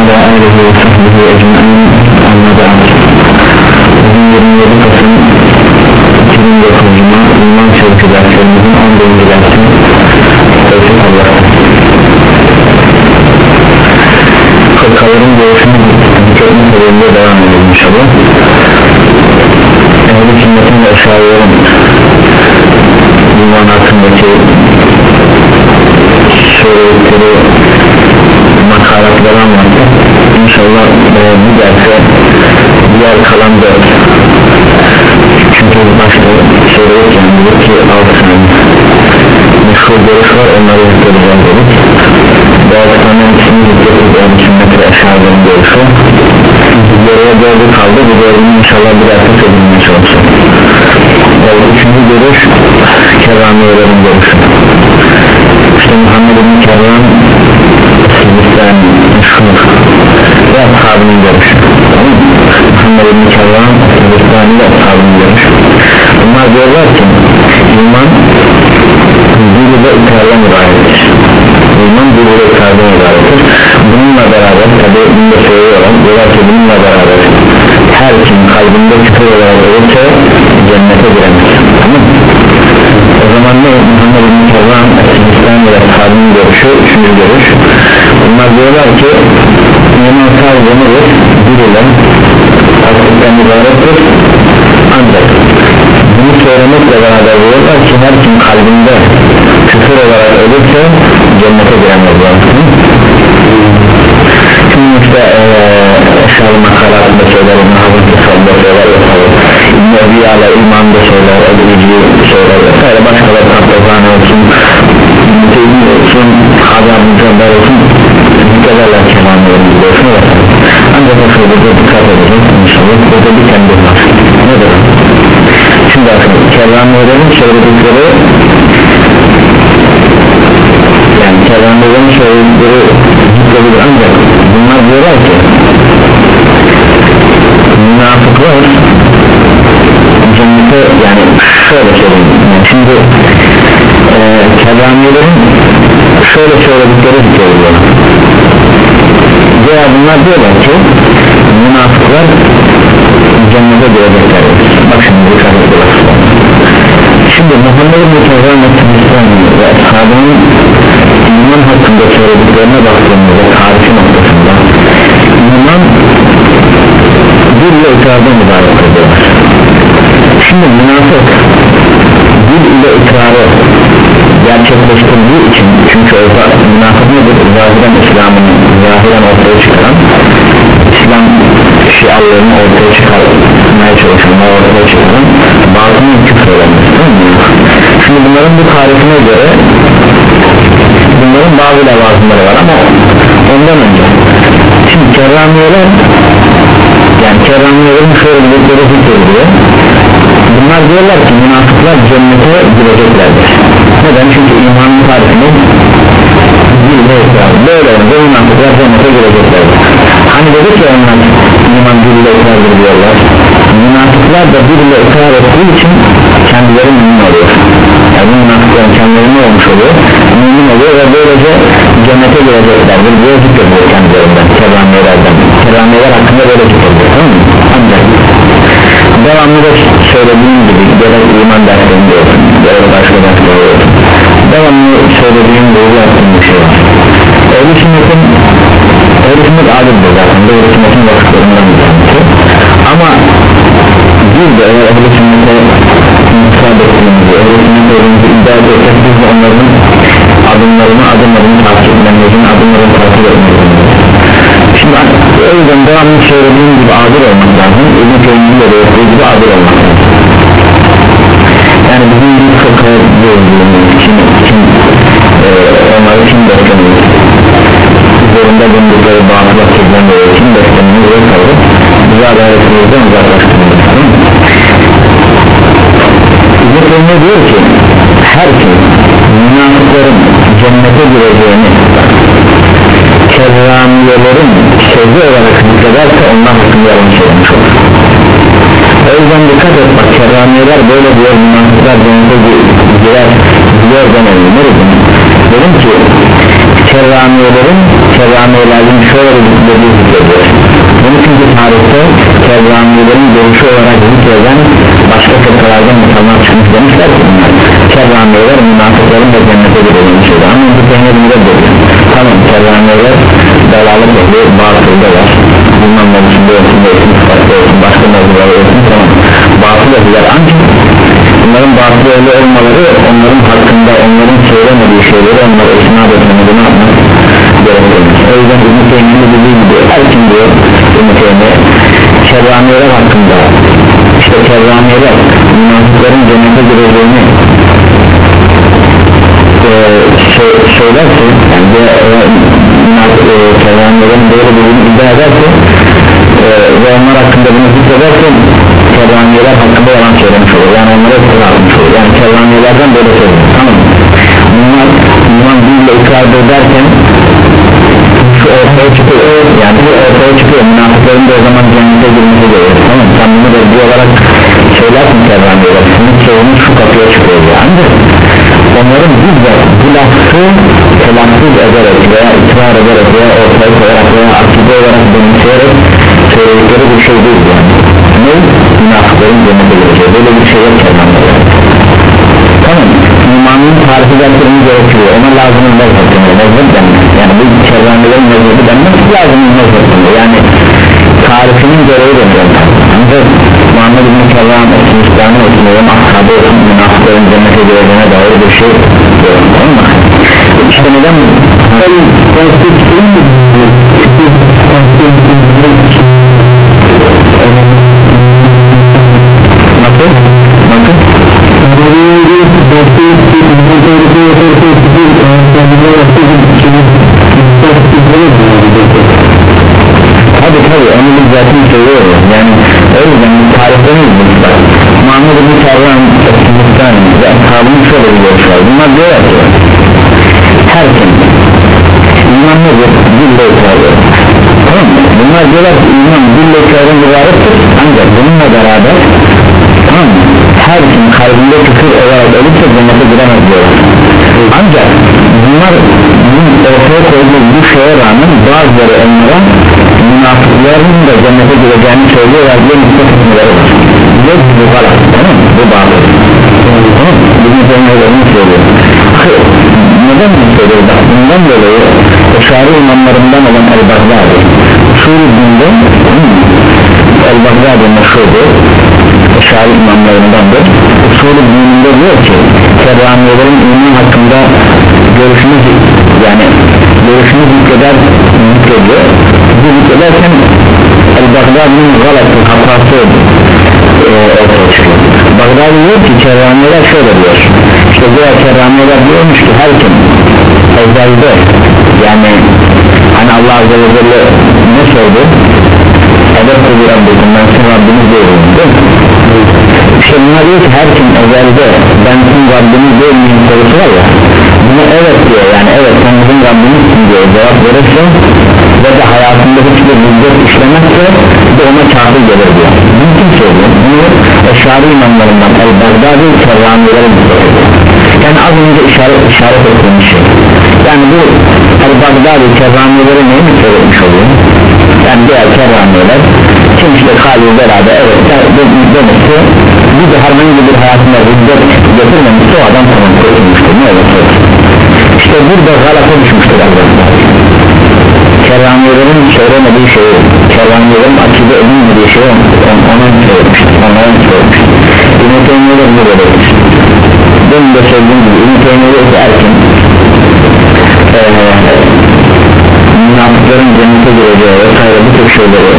ala aleyhi ve sahbihi ecmain amma ba'd bugün 27 Kasım 2009 Cuma İman Çevki derslerimizin 14. dersi Tevfik Allah'ta Fırkaların doğuşunu dikkatli sebebiyle devam edelim inşallah Ehl-i Sünnet'in ve Eşariyerin iman hakkındaki söyledikleri makalatları anlattı İnşallah e, bu derse diğer kalan da çünkü başta söylerken dedik ki 6 tane meşhur görüş var onları zikredeceğim dedik. Bazı tane ismi zikredeceğiz yani sünneti aşağıların görüşü. Geriye dördü kaldı bu dördünü inşallah bir dakika söylemeye çalışacağım yani üçüncü görüş kerramiyelerin görüşü. İşte Muhammed bin Sivristan meşhur ve ashabının görüşü. Muhammed bin Kerram Sivristan ve ashabının görüşü. Bunlar diyorlar ki iman dil ve ikrardan ibarettir iman dil ve ikrardan ibarettir bununla beraber tabi bunda söylüyorlar diyorlar ki bununla beraber her kim kalbinde küfür olarak ölürse cennete giremez. Tamam o zaman ne Muhammed bin Kerram İslam ve ashabının görüşü üçüncü görüş. Bunlar diyorlar ki iman nedir? Dil ile tasdikten ibarettir. Ancak bunu söylemekle beraber diyorlar ki her kim kalbinde küfür olarak ölürse cennete giremezler şimdi işte aşağı makalatında söyler İbn Hazım Kısal'da söyler İbn Ebi Ala İman'da söyler Ebu'cu söyler vesaire başkaları Abdülhan olsun. Teymi olsun Hadi Abdülhan olsun. Dikkaterler kemanlarını biliyorsun ancak o şöyle dikkat edeceğiz inşallah. Burada bir kendi var. Nedir şimdi bakın kervanların söyledikleri yani kervanların söyledikleri zikredir ancak bunlar diyorlar ki münafıklar cennete yani şöyle söyleyeyim. Şimdi e, kervanların şöyle söyledikleri zikrediliyor veya bunlar diyorlar ki münafıklar cennete girecekler bak şimdi ediyorlar şimdi Muhammed Mustafa Mesih'in ve ashabının iman hakkında söylediklerine baktığımızda tarifi noktasında iman dil ile ikrardan ibarettir diyorlar şimdi münafık dil ile ikrarı gerçekleştirdiği için çünkü orada münafık nedir? zahiren İslam'ın zahiren ortaya çıkaran İslam şiarlarını ortaya çıkarmaya çalışanlar ortaya çıkaran bazının küfür olanması şimdi bunların bu tarifine göre bunların bazı levazımları var ama ondan önce şimdi kerramiyeler yani kerramiyelerin şöyle bir zikrediliyor bunlar diyorlar ki münafıklar cennete gireceklerdir neden? Çünkü imanın tarifini böyle olunca münafıklar cennete gireceklerdir hani dedik ya onlar iman dille ikrardır diyorlar münafıklar da dille ikrar ettiği için kendileri mümin oluyor. Yani münafıkların kendileri ne olmuş oluyor? Mümin oluyor ve böylece cennete gireceklerdir diye zikrediyor kendilerinden kerramiyelerden kerramiyeler hakkında böyle zikrediyor. Tamam mı? ancak devamlı da söylediğim gibi gerek iman derslerinde olsun gerek başka derslerinde olsun devamlı söylediğim doğru yaptığım bir şey var. Ehl-i sünnetin Ehl-i sünnet adildir zaten doğru sünnetin vakıflarından bir tanesi. Ama bir de Ehl-i sünnete müsaade ettiğimizi Ehl-i sünnete olduğumuzu iddia ediyorsak biz de onların adımlarını adım adım takip etmemizin adımlarını takip etmemizin. Şimdi o yüzden devamlı söylediğim gibi adil olmak lazım. İbn-i Teymi'nin de belirttiği gibi adil olmak lazım. Yani bizim bir fıkıh gözlüğümüz kim, kim e, onları kim beslemiyor üzerinde bulundukları bağımlılık çekilen böyle kim beslemiyor ve kalır adaletimizden uzaklaştırmalıyız İbn-i diyor ki? Her kim münafıkların cennete gireceğini kerramiyelerin sözü olarak zikrederse onlar hakkında yalan söylemiş olur. O yüzden dikkat et bak kerramiyeler böyle diyor münafıklar cennete girer diyor demeyin ne dedim? Ki kerramiyelerin kerramiyelerin şöyle dediği zikrediyor bunu çünkü tarihte kerramiyelerin görüşü olarak zikreden başka fırkalardan insanlar çıkmış demişler ki bunlar. Kerramiyeler münafıkların da cennete şeydi ama bu peynir dedi tamam kerramiyeler dalalık ehli batılda var. Bilmem mevzusunda olsun olsun sıfatlı olsun başka mevzuları olsun tamam. Batıl ehliler ancak bunların batıl olmaları onların hakkında onların söylemediği şeyleri onlara isnat etmemeli. Ne yapmak gerekir o yüzden Ümit Emin'i dediği gibi her kim diyor Ümit Emin'i kerramiyeler hakkında. İşte kerramiyeler münafıkların cennete gireceğini e, söylerse yani de e, kervanların böyle dediğini iddia ederse e, ve onlar hakkında bunu zikrederse kervaniyeler hakkında yalan söylemiş olur. Yani onlara iftira atmış olur. Yani kervaniyelerden böyle söylemiş tamam mı? bunlar iman dille ikrar ederken şu ortaya çıkıyor. Yani bu ortaya çıkıyor. Münafıkların da o zaman cennete girmesi gerekiyor. Tamam sen bunu bir olarak söylersin kervaniyeler sorunun şu kapıya çıkıyor ancak onların bizzat bu lafı telaffuz ederek veya ikrar ederek veya ortaya koyarak veya akide olarak benimseyerek söyledikleri bir şey değil yani. Ne? münafıkların cennete böyle bir şey yok kervanlarda tamam imanın tarifi derslerimiz gerekiyor ona lazım olmaz yani bu kervanların mezhebi denmez lazım olmaz yani tarifinin gereği de ancak Muhammed bin Kervan olsun İslam'ı olsun ve ashabı olsun münafıkların cennete gireceğine dair bir şey tamam mı? işte neden ben konstitusyonu nasıl? nasıl? Hadi tabi onu biz zaten söylüyoruz yani o yüzden tariflemiz bunlar Muhammed bin Kervan Eskilistan ve ashabının şöyle var bunlar diyorlar ki her kim iman nedir? Dille itibarıyor tamam mı? bunlar diyorlar ki iman dille itibarın ibarettir ancak bununla beraber tamam mı? her kim kalbinde küfür olarak ölürse cennete giremez diyorlar ancak bunlar ortaya koyduğu bu şeye rağmen bazıları onlara münafıkların da cennete gireceğini söylüyorlar diye nükle tutmaları var. Ve bu galat tamam mı? bu bağlı bizim söylemelerini söylüyor neden bunu söylüyor bak bundan dolayı Eşari imamlarından olan El-Baghdadi. Suri dinde El-Baghdadi meşhurdur. Eşari imamlarındandır. Usulü dininde diyor ki Kerramiyelerin iman hakkında görüşünüz yani görüşünü zikreder zikrediyor bu zikrederken El-Baghdadi'nin galatı hatası e, ortaya çıkıyor. Baghdadi diyor ki kerramiyeler şöyle diyor. İşte diğer kerramiyeler diyormuş ki her kim ezelde yani hani Allah Azze ve Celle ne sordu? Evet kulu Rabbim ben sizin Rabbiniz değilim değil mi? işte bunlar diyor ki her kim ezelde ben sizin Rabbiniz değilim sorusu var ya buna evet diyor yani evet sen bizim Rabbimizsin diyor cevap verirse ve de hayatında hiçbir müddet işlemezse de ona kafir gelir diyor bunu kim söylüyor? bunu Eşari imamlarından El-Baghdadi kerramilerin yani az önce işaret, işaret ettiğim şey yani bu El-Baghdadi kerramileri neyi mi söylemiş oluyor? yani diğer kerramiler kim işte Halil beraber evet demişti bir de herhangi bir hayatında müddet getirmemişti o adam tamam kurtulmuştur ne olursa işte burada galata düşmüştür El-Baghdadi kerramiyelerin söylemediği şeyi kerramiyelerin akide edilmediği şeyi ona söylemiştir ona söylemiştir Eynir'e bunu böyledir benim de söylediğim gibi Ümit Eynir'e erken ee, münafıkların cennete gireceği vesaire bu tür şeyleri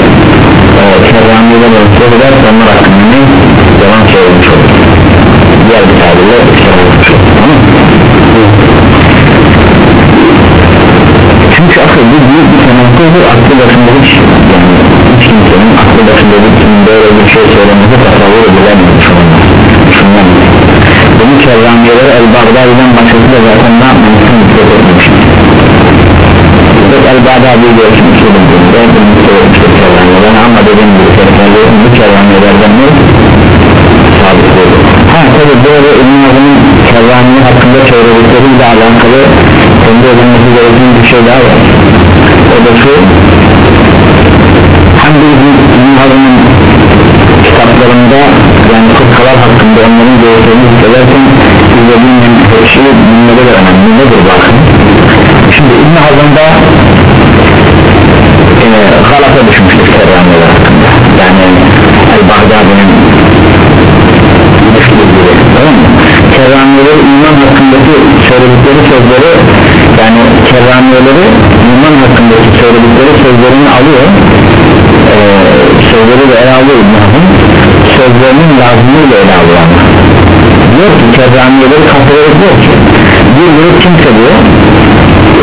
Kerramiye'den ölçüye kadar onlar hakkında ne? Yalan söylemiş olur. Diğer bir tabirle söylemiş şey olur Çünkü akıl bu büyük bir tenakkıldır Aklı başında hiç yani hiç kimsenin aklı başında bir kim böyle bir şey söylemesi tasavvur edilememiş olmaz. Şundan. Bunu kerramiyeleri El-Bagdadi'den başkası da zaten ne yapmamışsın dikkat pek elbada bir görüşüm söyledim ben bunu söylemiştim kervanlardan ama dediğim gibi kervanlardan bu kervanlardan ne? sabit oldu ha tabi böyle İbn-i Azim'in kervanlığı hakkında söyledikleriyle alakalı kendi edilmesi gereken bir şey daha var. O da şu hem de İbn-i Azim'in kitaplarında yani fıkhalar hakkında onların görüşlerini söylerken izlediğim şey bunlara da önemli nedir bakın? Şimdi İbn Hazm'da e, galata düşmüştür kerrameler hakkında. Yani El-Baghdadi'nin kerrameleri iman hakkındaki söyledikleri sözleri yani kerrameleri iman hakkındaki söyledikleri sözlerini alıyor. E, sözleri de ele alıyor İbn Hazm sözlerinin lazımıyla ele alıyor diyor ki kerrameleri kafaya diyor ki bir grup kimse diyor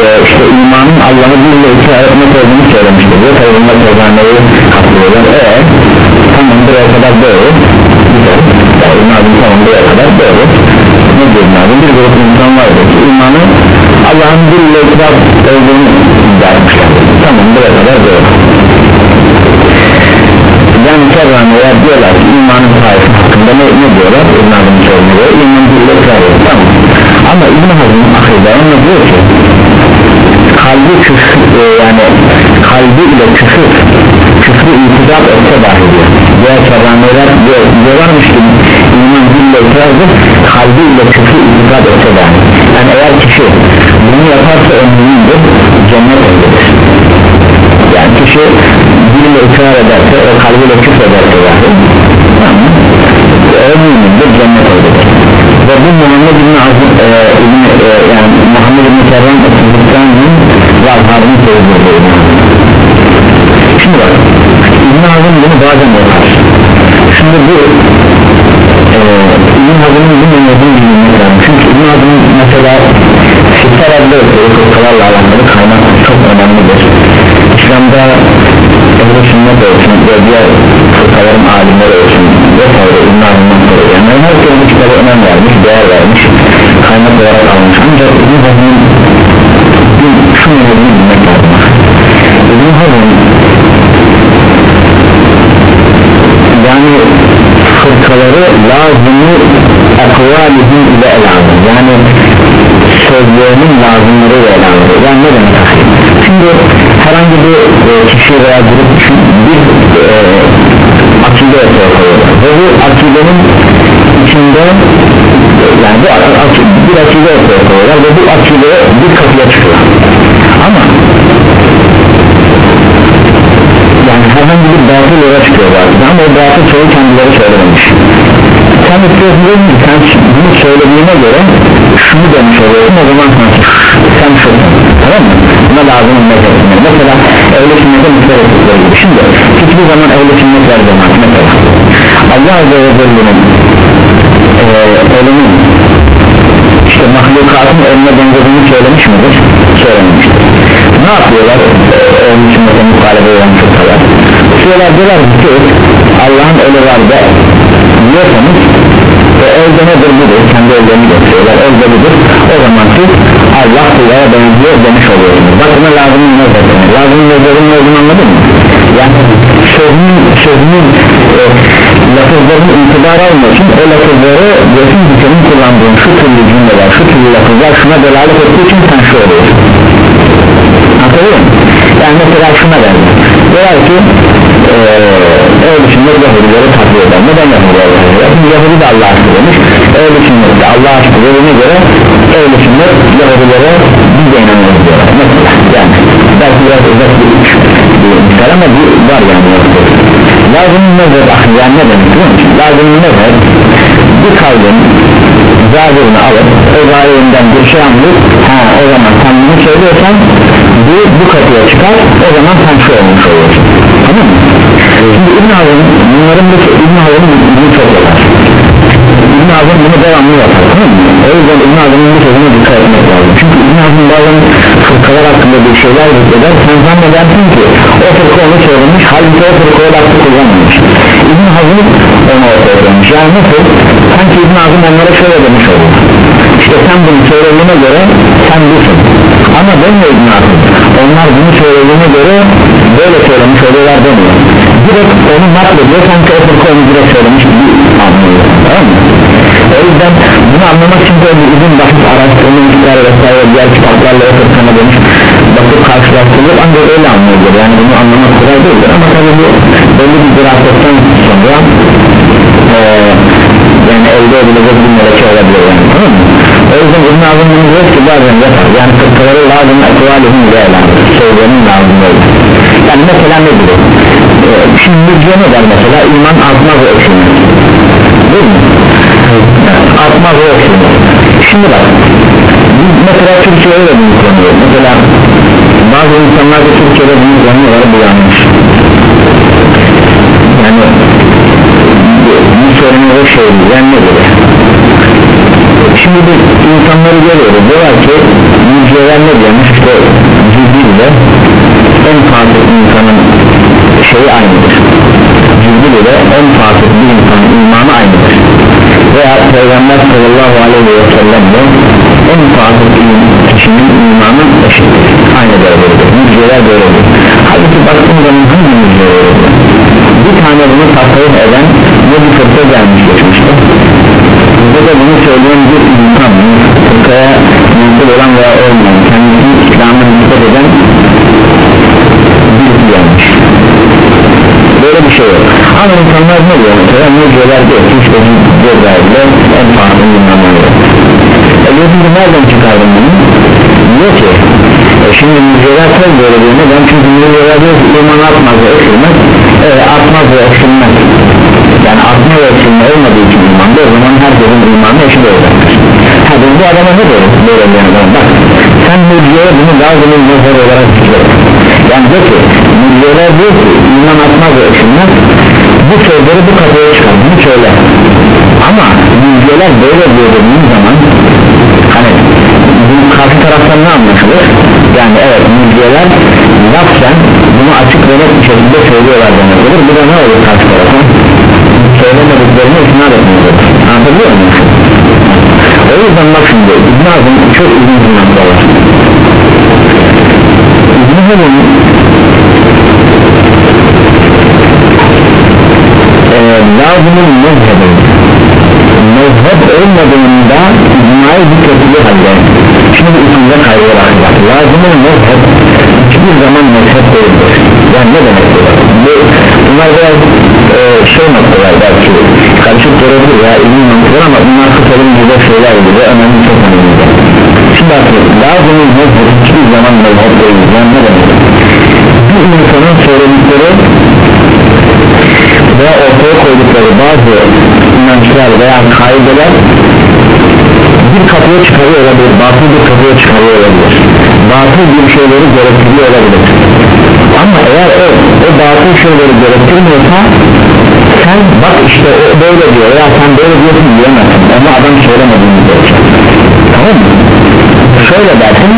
e, işte imanın Allah'ı bir ile iki etmek olduğunu söylemiştir diyor tabi bunlar kerrameleri katlıyorlar eee tamam buraya kadar doğru güzel. Yani tamam buraya kadar doğru ne diyor İbn Hazm bir grup insan vardır ki imanı Allah'ın bir ile ikrar olduğunu iddia etmişler tamam buraya kadar doğru yani kerrameler diyorlar ki imanın sahibi hakkında ne, ne diyorlar? İbn Hazm'ın söylüyor iman bir ile tamam ama İbn Hazm'ın akılda ona diyor ki kalbi küfür e, yani kalbi ile küfür küfrü itidap etse dahi diyor. Diğer diyor, diyorlarmış ki iman bir ile ikrardır kalbi ile küfrü itidap etse dahi. Yani eğer kişi bunu yaparsa ömrünündür cennet ehlidir yani kişi dille ikrar ederse o kalbiyle küfür ederse dahi tamam ömrünündür cennet ehlidir ve bu Muhammed bin Azim e, İbn, e, yani Muhammed bin Kerram Otuzluktan'ın ve Azhar'ın söylediği şimdi bak İbn Azim bunu bazen yapar. Şimdi bu e, İbn Azim'in bu mevzunu bilmek çünkü İbn Azim'in mesela Sitter adlı fırkalarla alakalı kaynak çok önemlidir. İslam'da Ehl-i sünnet olsun ve diğer fırkaların alimleri olsun vesaire İbn Azim'den sonra yani herkes bu kitabı önem vermiş değer vermiş kaynak olarak almış. Ancak İbn Azim'in şu mevzunu bilmek lazım. İbn Hazm yani fırkaları lazımı akvalihim ile ele alır yani sözlerinin lazımları ile ele alır yani ne demek şimdi herhangi bir e, kişi veya grup bir e, akide ortaya koyuyorlar ve bu akidenin içinde yani bu akide, bir akide ortaya koyuyorlar ve bu akide bir kapıya çıkıyor. Ama yani herhangi bir batıl yola çıkıyor bazen ama o batıl çoğu kendileri söylememiş. Sen istiyorsun ki sen bunu söylediğine göre şunu demiş oluyorsun o zaman sen sen şunu tamam mı? buna lazım etmiyor mesela evli sünnete mutlar ettikleri şimdi hiçbir zaman evli sünnet ver zaman mesela Allah Azze ve Celle'nin e, işte mahlukatın eline benzediğini söylemiş midir? söylememiştir. Ne yapıyorlar? Evli sünnete muhalefet olan fırkalar diyorlar diyorlar ki Allah'ın eli var da diyorsanız e, elde nedir budur? Kendi ellerini gösteriyorlar. Elde budur. O zaman siz Allah kullara benziyor demiş oluyorsunuz. Bakına lazım ne zaten lazım ne zaten ne olduğunu anladın mı? Yani sözünün sözünün e, lafızların itibar almasın o lafızları ki senin kullandığın şu türlü cümleler şu türlü lafızlar şuna delalet ettiği için sen şu oluyorsun. Anlatabiliyor? Yani mesela şuna benzer diyorlar ki öyle sünnet Yahudileri takdir eder neden eder? çünkü Yahudi de Allah'a aşkı demiş öyle sünnet de Allah'a aşkı dediğine göre öyle sünnet Yahudilere biz de inanıyoruz diyorlar mesela yani belki biraz uzak bir uç bir ama bu var yani lazım nedir yani ne demek biliyor musun? lazım nedir bir kavlim zahirini alıp o zahirinden bir şey anlayıp ha o zaman sen bunu söylüyorsan bu, bu kapıya çıkar o zaman sen şu olmuş oluyorsun tamam mı? şimdi İbn Hazım bunların bu İbn Hazım'ın bunu çok yapar İbn Hazım bunu devamlı yapar tamam o yüzden İbn Hazım'ın bu sözüne dikkat etmek lazım. Çünkü İbn Hazım bazen fırkalar hakkında bir şeyler zikreder sen zannedersin ki o fırka onu söylemiş halbuki o fırka o lafı kullanmamış. İbn Hazım onu ortaya koymuş. Yani nasıl? Sanki İbn Hazım onlara şöyle demiş olur işte sen bunu söylediğine göre sen busun. Ama demiyor İbn Hazım onlar bunu söylediğine göre böyle söylemiş oluyorlar demiyor. Direkt onu naklediyor sanki o fırka onu direkt söylemiş gibi anlıyor. Tamam mı? Anlamak için böyle uzun basit araştırma miktarı vesaire diğer kitaplarla oturup demiş bakıp karşılaştırılır. Ancak öyle anlıyordur yani bunu anlamak kolay değildir ama tabi bu belli bir dirasetten sonra ee, yani elde edilecek bir meleke olabilir yani. Tamam mı? o yüzden İbn Azim bunu diyor ki bazen yapar. Yani fıkkaları lazım ekvalihim ile elan söyleyenin lazım öyle yani mesela ne gibi ee, şimdi ne der mesela? İman artmaz ve eksilmez değil mi? Artmaz eksilmez şimdi bak mesela Türkiye'ye de bunu kullanıyor mesela bazı insanlar da Türkiye'de bunu kullanıyorlar bu yanlış. Yani bu sorunları şey yani ne böyle? Şimdi biz insanları görüyoruz. Diyorlar ki müjdeler ne diyormuş? İşte Cibril en fasık insanın şeyi aynıdır. Cibril ile en fasık bir insanın imanı aynıdır veya Peygamber sallallahu aleyhi ve sellem de en fasık kişinin imanı eşittir. Aynı derecedir müjdeler böyledir halbuki baktığım zaman hangi müjdeler bir tane bunu tasarruf eden ne bir fırça gelmiş geçmişte. Burada da bunu söyleyen bir insan fırkaya mensup olan veya olmayan kendisini İslam'a nispet eden birisi gelmiş böyle bir şey yok. Ama insanlar ne diyor? Mesela müjdeler diyor ki işte Cebrail'de en pahalı bilmem e diyorsun nereden çıkardın bunu? Diyor ki e şimdi müjdeler çok böyle diyor neden çünkü müjdeler diyor ki iman atmaz ve eksilmez e, atmaz ve eksilmez yani artma ve eksilme olmadığı için imanda o zaman herkesin imanı eşit olacaktır hadi bu adama ne diyor? Böyle bir adam. Bak sen müjdeye bunu lazım nazar olarak zikret yani diyor ki müjdeler diyor ki iman atmaz eksilmez bu sözleri bu kapıya çıkar bunu söyle ama müjdeler böyle diyor dediğin zaman hani bu karşı taraftan ne anlaşılır? Yani evet müjdeler lafzen bunu açık ve net bir şekilde söylüyorlar demek olur. Bu da ne olur karşı tarafa söylemediklerini isnat etmelidir anlatabiliyor muyum? o yüzden bak şimdi İbn Azim çok uzun bir var. İbn Azim e, lazımın mezhebi. Mezhep olmadığında icmayı zikretili halde. Şimdi ikinci kaygı lazımın mezhep hiçbir zaman mezhep değildir. Yani ne demek bu? Bu bunlar biraz e, şey noktalar belki. Karışık görebilir ya ilmi noktalar ama bunlar kısalım gibi şeyler gibi önemli çok önemli. Şimdi bakın lazımın mezhep hiçbir zaman mezhep değildir. Yani ne demek bir insanın söyledikleri veya ortaya koydukları bazı inançlar veya kaideler bir kapıya çıkarıyor olabilir batıl bir kapıya çıkarıyor olabilir. Batıl bir şeyleri gerektiriyor olabilir. Ama eğer o, o batıl şeyleri gerektirmiyorsa sen bak işte o böyle diyor ya sen böyle diyorsun diyemezsin. Ama adam söylemediğini diyecek tamam mı? Şöyle dersin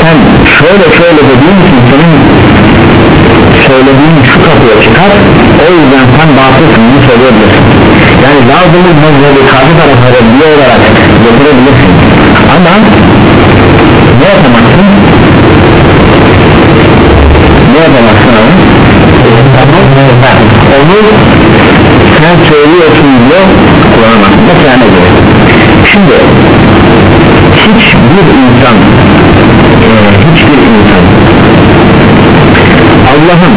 sen şöyle şöyle dediğin için senin söylediğin şu kapıya çıkar o yüzden sen batılsın bunu söyleyebilirsin. Yani lazımın mezhebi karşı tarafa reddiye olarak getirebilirsin. Ama ne yapamazsın? Ne yapamazsın abi? Onu sen söylüyorsun diye kullanamazsın. Mesela ne gibi şimdi hiçbir insan e, hiçbir insan Allah'ın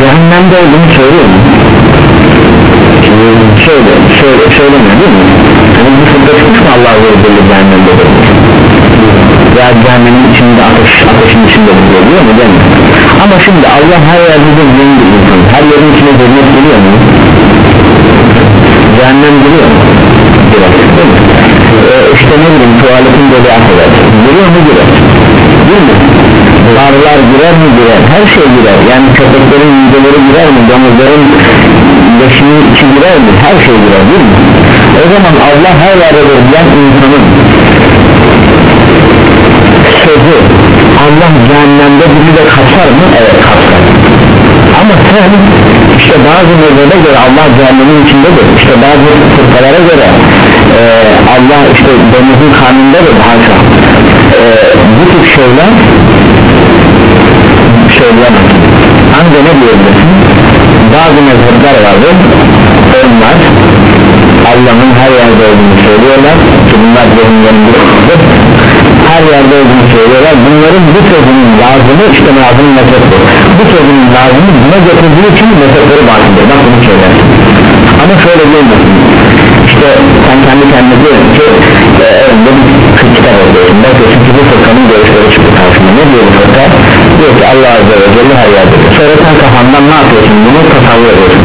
cehennemde olduğunu söylüyor mu? Söyle, söyle, söylemiyor değil mi? Yani bu fırda çıkmış mı Allah Azze ve Celle cehennemde olur? Ya cehennemin içinde ateş, ateşin içinde buluyor diyor mu? Demiyor. Ama şimdi Allah her yerde de zengin insan. Her yerin içine cennet geliyor mu? Cehennem geliyor mu? Değil mi? Ee, işte ne bileyim tuvaletin dolu affeder. Geliyor mu? Girer. Değil mi? Arılar girer mi girer her şey girer yani köpeklerin mideleri girer mi domuzların leşinin içi girer mi her şey girer değil mi o zaman Allah her yerdedir diyen insanın sözü Allah cehennemde bizi de kapsar mı evet kapsar ama sen işte bazı mezhebe göre Allah cehennemin içindedir. İşte bazı fırkalara göre e, Allah işte domuzun karnındadır haşa. E, bu tip şeyler söyleyemez ancak ne diyebilirsin? Bazı mezhepler vardır. Onlar Allah'ın her yerde olduğunu söylüyorlar. Ki bunlar cehennемde her yerde olduğunu söylüyorlar. Bunların bu sözünün lazımı işte lazım mezheptir bu sözünün lazımı buna getirdiği için mezhepleri batıldır bak bunu söyler. Ama şöyle diyemezsin. İşte sen kendi kendine diyorsun ki e, önünde bir kitap okuyorsun? Bakıyorsun ki bu fırkanın görüşleri çıktı karşına ne diyor bu fırka? Diyor ki Allah Azze ve Celle her yerde sonra sen kafandan ne yapıyorsun? Bunu tasavvur ediyorsun.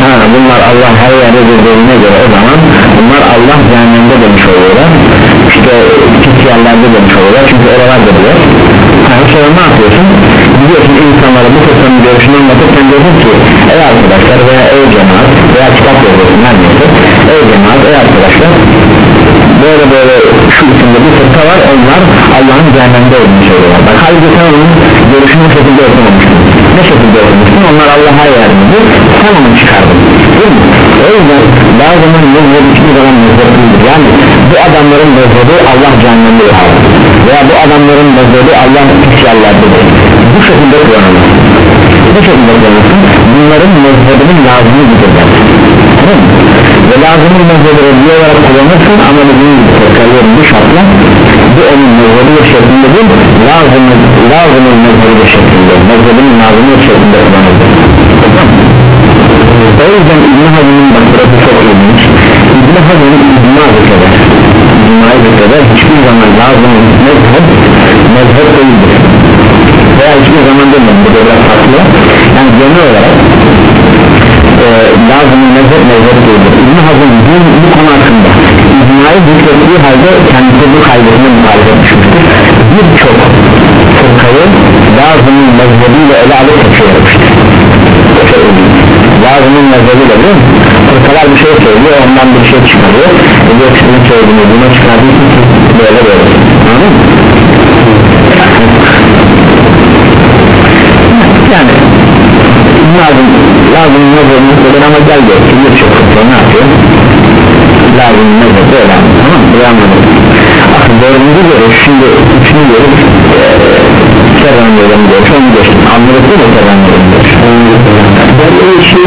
Ha bunlar Allah her yerde dediğine göre. O zaman bunlar Allah cehennemde demiş oluyorlar. İşte yerlerde demiş oluyorlar. Çünkü oralarda diyor. Yani sonra ne yapıyorsun? Biliyorsun insanlara bu fırkanın görüşünü anlatıp sen diyorsun ki ey arkadaşlar veya ey cemaat veya kitap yazıyorsun her neyse ey cemaat ey arkadaşlar böyle böyle şu isimde bir fırka var onlar Allah'ın cehennemde olduğunu söylüyorlar bak halbuki sen onun görüşünü şekilde okumamışsın ne şekilde okumuşsun onlar Allah her yerde sen onu çıkardın o yüzden bazının mezhebi hiçbir zaman mezhebi değildir. Yani bu adamların mezhebi Allah yapar veya bu adamların mezhebi Allah yerlerdedir bu şekilde kullanılır. Bu şekilde kullanılsın bunların mezhebinin lazımı gider tamam mı? Ve lazımın mezhebi reddi olarak kullanırsın ama dediğim gibi tekrarlıyorum bu şartla bu onun mezhebi bir şeklinde değil lazımın, lazımın mezhebi bir şeklinde mezhebinin lazımı bir şeklinde kullanılır o yüzden İbn Hazm'ın bak çok ilginç. İbn Hazm'ın icma zikreder icmayı zikreder hiçbir zaman lazım mezhep mezhep değildir. Veya hiçbir zaman demem bu da biraz farklı. Yani genel olarak e, lazım mezhep mezhep değildir İbn Hazm bu, bu konu hakkında icmayı zikrettiği halde kendisi bu kaydetine muhalefet düşmüştür birçok fırkayı lazımın mezhebiyle ele alıp geçiyormuştur lazımın mezhebiyle değil mi? fırkalar bir şey söylüyor ondan bir şey çıkarıyor. E, bunu söylediğini buna çıkardığı böyle böyle. Anladın mı? yani lazım lazım mezhebini söyler ama gel diyor ki birçok fırka ne yapıyor? Lazım mezhebi öyle tamam mı? buraya anladım dördüncü görüş şimdi üçüncü görüş Serran yorum görüş onu geçtim. Anladık mi Serran yorum görüş böyle bir şey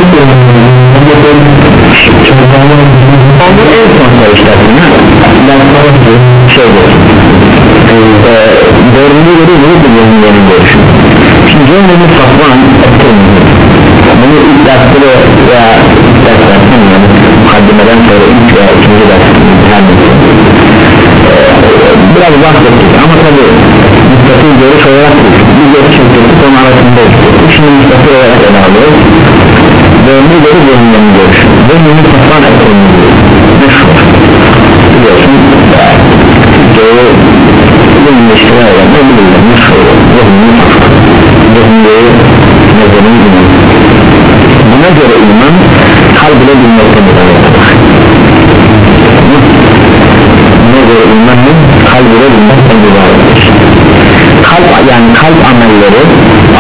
Ondan en son sayıştasını ben sana şey ee, dördüncü görüş bu bir benim görüşüm? Şimdi Cemil'in Safvan bunu ilk derste de veya ilk derste yani mukaddimeden sonra ilk veya ikinci derste her neyse biraz bahsettik ama tabi müstakil görüş olarak bir görüş çektik onun arasındayız şimdi müstakil olarak ele alıyoruz. Dördüncü görüş yönünün görüş dördüncü safvan ekonomi meşhur biliyorsun doğru bunun işte var ne bilirler meşhur dördüncü safvan dördüncü nezerin buna göre iman kalb ile bilmektedir buna göre imanın kalb ile kalp yani kalp amelleri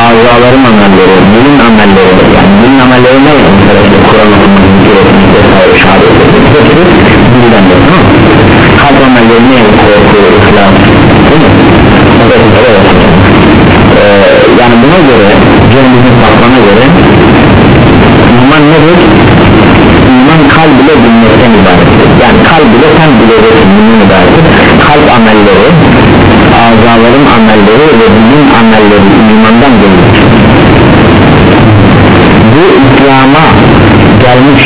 azaların amelleri dilin amelleri yani dilin amelleri ne işte Kur'an okumak zikir vesaire mı? kalp amelleri ne korku, ihlas. Ee, yani buna göre Cemil'in faklana göre iman nedir? iman kalb ile bilmekten ibarettir yani kalb ile sen bileceksin bunun ibarettir kalp amelleri azaların amelleri ve dilin amelleri imandan gelir. Bu İslam'a gelmiş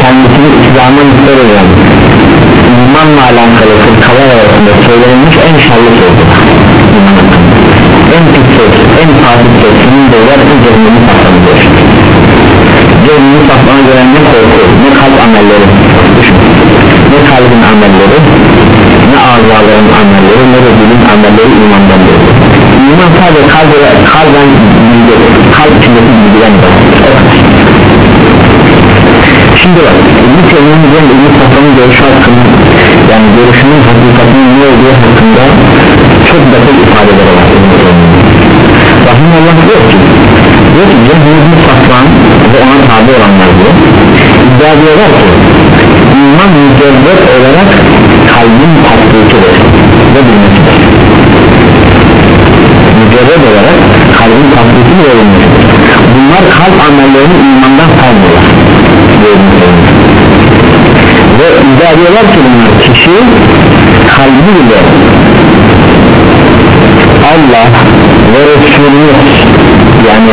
kendisini İslam'a nispet eden imanla alakalı fırkalar arasında söylenmiş en şerli sözdür en pis söz, en fasik söz senin de var en cehennemi saklanıyor cehennemi saklana gören ne korku, ne kalp amelleri ne kalbin amelleri ne azaların amelleri ne de dilin amelleri imandan gelir. İman sadece kalb, kalben bilgi kalp içindeki bilgilen de şimdi bak bu kelimemizin ilmi safhanın görüşü hakkında yani görüşünün hakikatinin ne olduğu hakkında çok basit ifadeleri var Rahimullah diyor ki. Diyor ki cehennemi safhan ve ona tabi olanlar diyor. İddia ediyorlar ki iman mücerret olarak kalbin tatbikidir ve bilmesidir mücerred olarak kalbin tatbiki ve bilmesidir bunlar kalp amellerini imandan saymıyorlar ve iddia ediyorlar ki bunlar kişi kalbiyle Allah ve Resulünü yani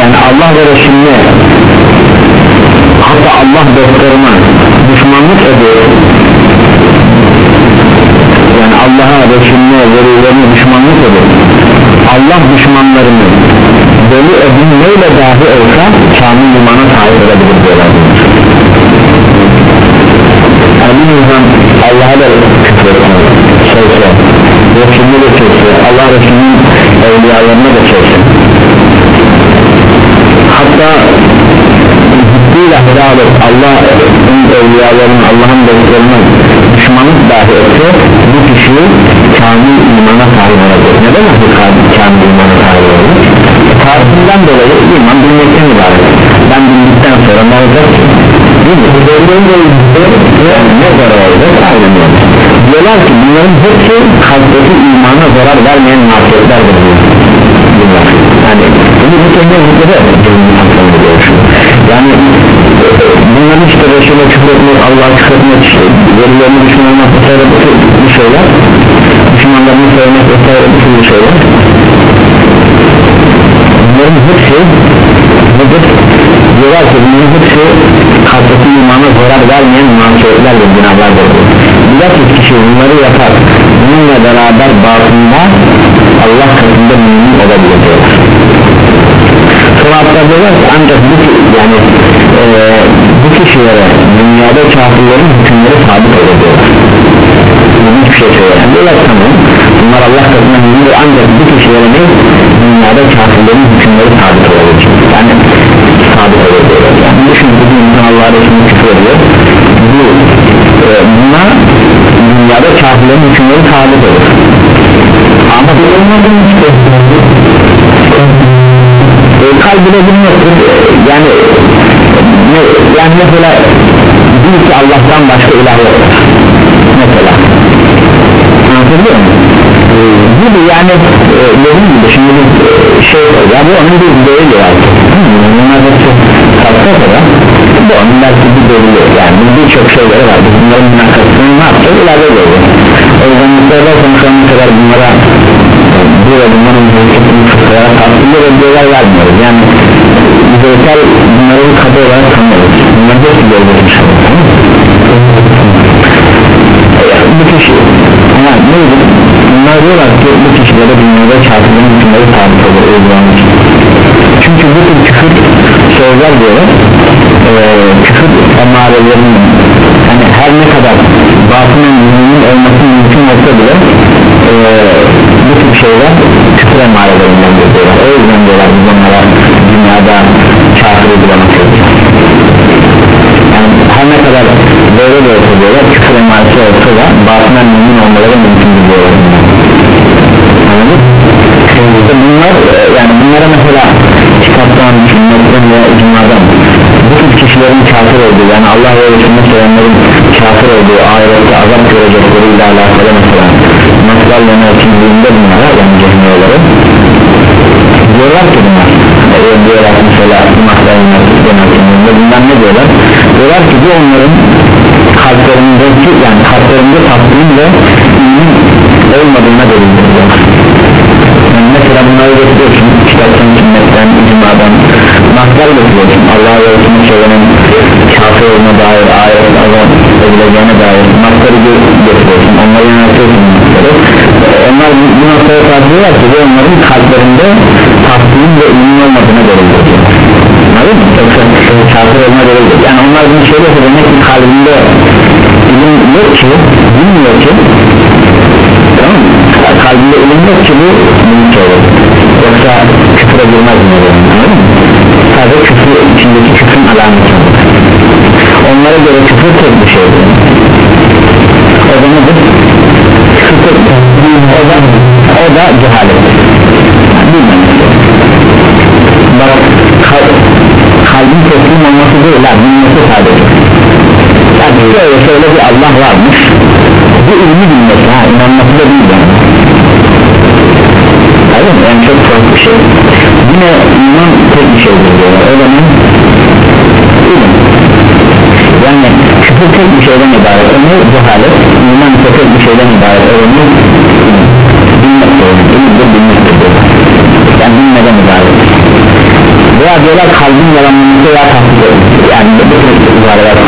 yani Allah ve Resulüne hatta Allah dostlarına düşmanlık ediyor. Yani Allah'a Resulüne velilerine düşmanlık ediyor. Allah düşmanlarını deli edinmeyle dahi olsa kamil imana sahip olabilir diyorlar bir insan Allah'a da Resulüne de çekse Allah Resulü'nün evliyalarına da çekse hatta ciddiyle helal et Allah'ın evliyalarının Allah'ın dostlarına düşmanlık dahi etse bu kişi kamil imana sahip olabilir neden nasıl kamil imana sahip olabilir? Tarihinden dolayı iman bilmekten ibaret ben bildikten sonra ne olacak değil mi? Ne zarar olacak? aynen diyorlar ki bunların hepsi kalpteki imana zarar vermeyen marifetlerdir bunlar yani bunu bu kendi hükmede yani bunların işte Resul'e küfür etmek Allah'a küfür etmek işte verilerini düşünmek vesaire bu şeyler Müslümanlarını sevmek vesaire bu şeyler bunların hepsi nedir? diyorlar ki bunların hepsi kalpteki imana zarar vermeyen masiyetlerdir günahlardır. Bilakis kişi bunları yapar. Bununla beraber batında Allah katında mümin olabilir diyorlar sonra hatta diyorlar ki ancak bu yani e, bu kişilere dünyada kafirlerin hükümleri sabit olur diyorlar şey diyorlar tamam. Bunlar Allah katında mümin ancak bu kişilere ne dünyada kafirlerin hükümleri sabit olur yani sabit olur yani düşün bugün insan Allah'a Resulü'nü küfür ediyor. Bu e, buna dünyada kafirlerin hükümleri sabit olur. Ama bu olmadığını e, kalbine bilmektir yani ne, yani mesela bil ki Allah'tan başka ilah yok mesela anlatabiliyor muyum? E, gibi yani e, dediğim gibi şimdi bir e, şey ya bu onun bir değeri var bunlar hepsi kalksa kadar bu onun belki bir değeri yani birçok şeyleri var biz bunların münakasını ne yapacağız ileride göreceğiz o yüzden mutlaka konuşan kadar bunlara burada bunların hükümlü fıkralara karşılığı reddiyeler vermiyoruz yani yüzeysel bunları bir kadı olarak tanıyoruz bunları hepsi göreceğiz bu kişi neydi? Bunlar diyorlar ki bu kişilere dünyada çarpıların hükümleri sabit olur uygulamak çünkü bu tür küfür sözler diyorlar ee, küfür emarelerinin yani her ne kadar batının mümin olması mümkün olsa bile ee, bu tür şeyler küfür emarelerinden diyorlar. O yüzden diyorlar biz onlara dünyada kafir yani her ne kadar böyle de olsa diyorlar küfür emaresi olsa da batından mümin olmaları mümkün diyorlar. Anladın işte bunlar e, yani bunlara mesela kitaptan, sünnetten veya icmadan bu tür kişilerin kafir olduğu yani Allah ve Resulüne sevenlerin kafir olduğu ahirette azap görecekleriyle alakalı mesela nasıl yöneltildiğinde bunlara yani cehmiyeleri diyorlar ki bunlar e, diyorlar mesela nasıl yöneltildiğinde bunlar ne diyorlar diyorlar ki bu onların kalplerindeki yani kalplerinde tatmin ve ilmin olmadığına delildir yani mesela bunları getiriyorsun kitaptan, sünnetten, icmadan naklar getiriyorsun. Allah'a Resulü'nü söylenin kafir olduğuna dair ayet azam edileceğine dair nakları getiriyorsun. Onları yöneltiyorsun nakları onlar bu noktaya tartıyorlar ki bu onların kalplerinde tatmin ve ilmin olmadığına delildir anladın mı? yoksa kafir olma delildir yani onlar bunu söylüyorsa demek ki kalbinde ilim yok ki bilmiyor ki tamam mı? kalbinde ilim yok ki bu mümkün olur yoksa küfüre girmez mi anladın mı? sadece küfür içindeki küfrün alameti onlara göre küfür tek bir şey o da nedir? küfür o da, o da cehalet bilmemek bak kal kalbin teslim olması değil lan bilmesi sadece. Yani şöyle şey şöyle bir Allah varmış. Bu ilmi bilmesi ha inanması da değil yani. Hayır yani çok farklı bir şey. Yine iman tek bir şeydir diyorlar o zaman ilim. Yani küfür tek bir şeyden ibaret. O ne? Cehalet iman ise tek bir şeyden ibaret. O ne bilmek zorunda ilim de bilmek zorunda yani bilmeden veya diyorlar kalbin veya tasdik etmesi yani ibareler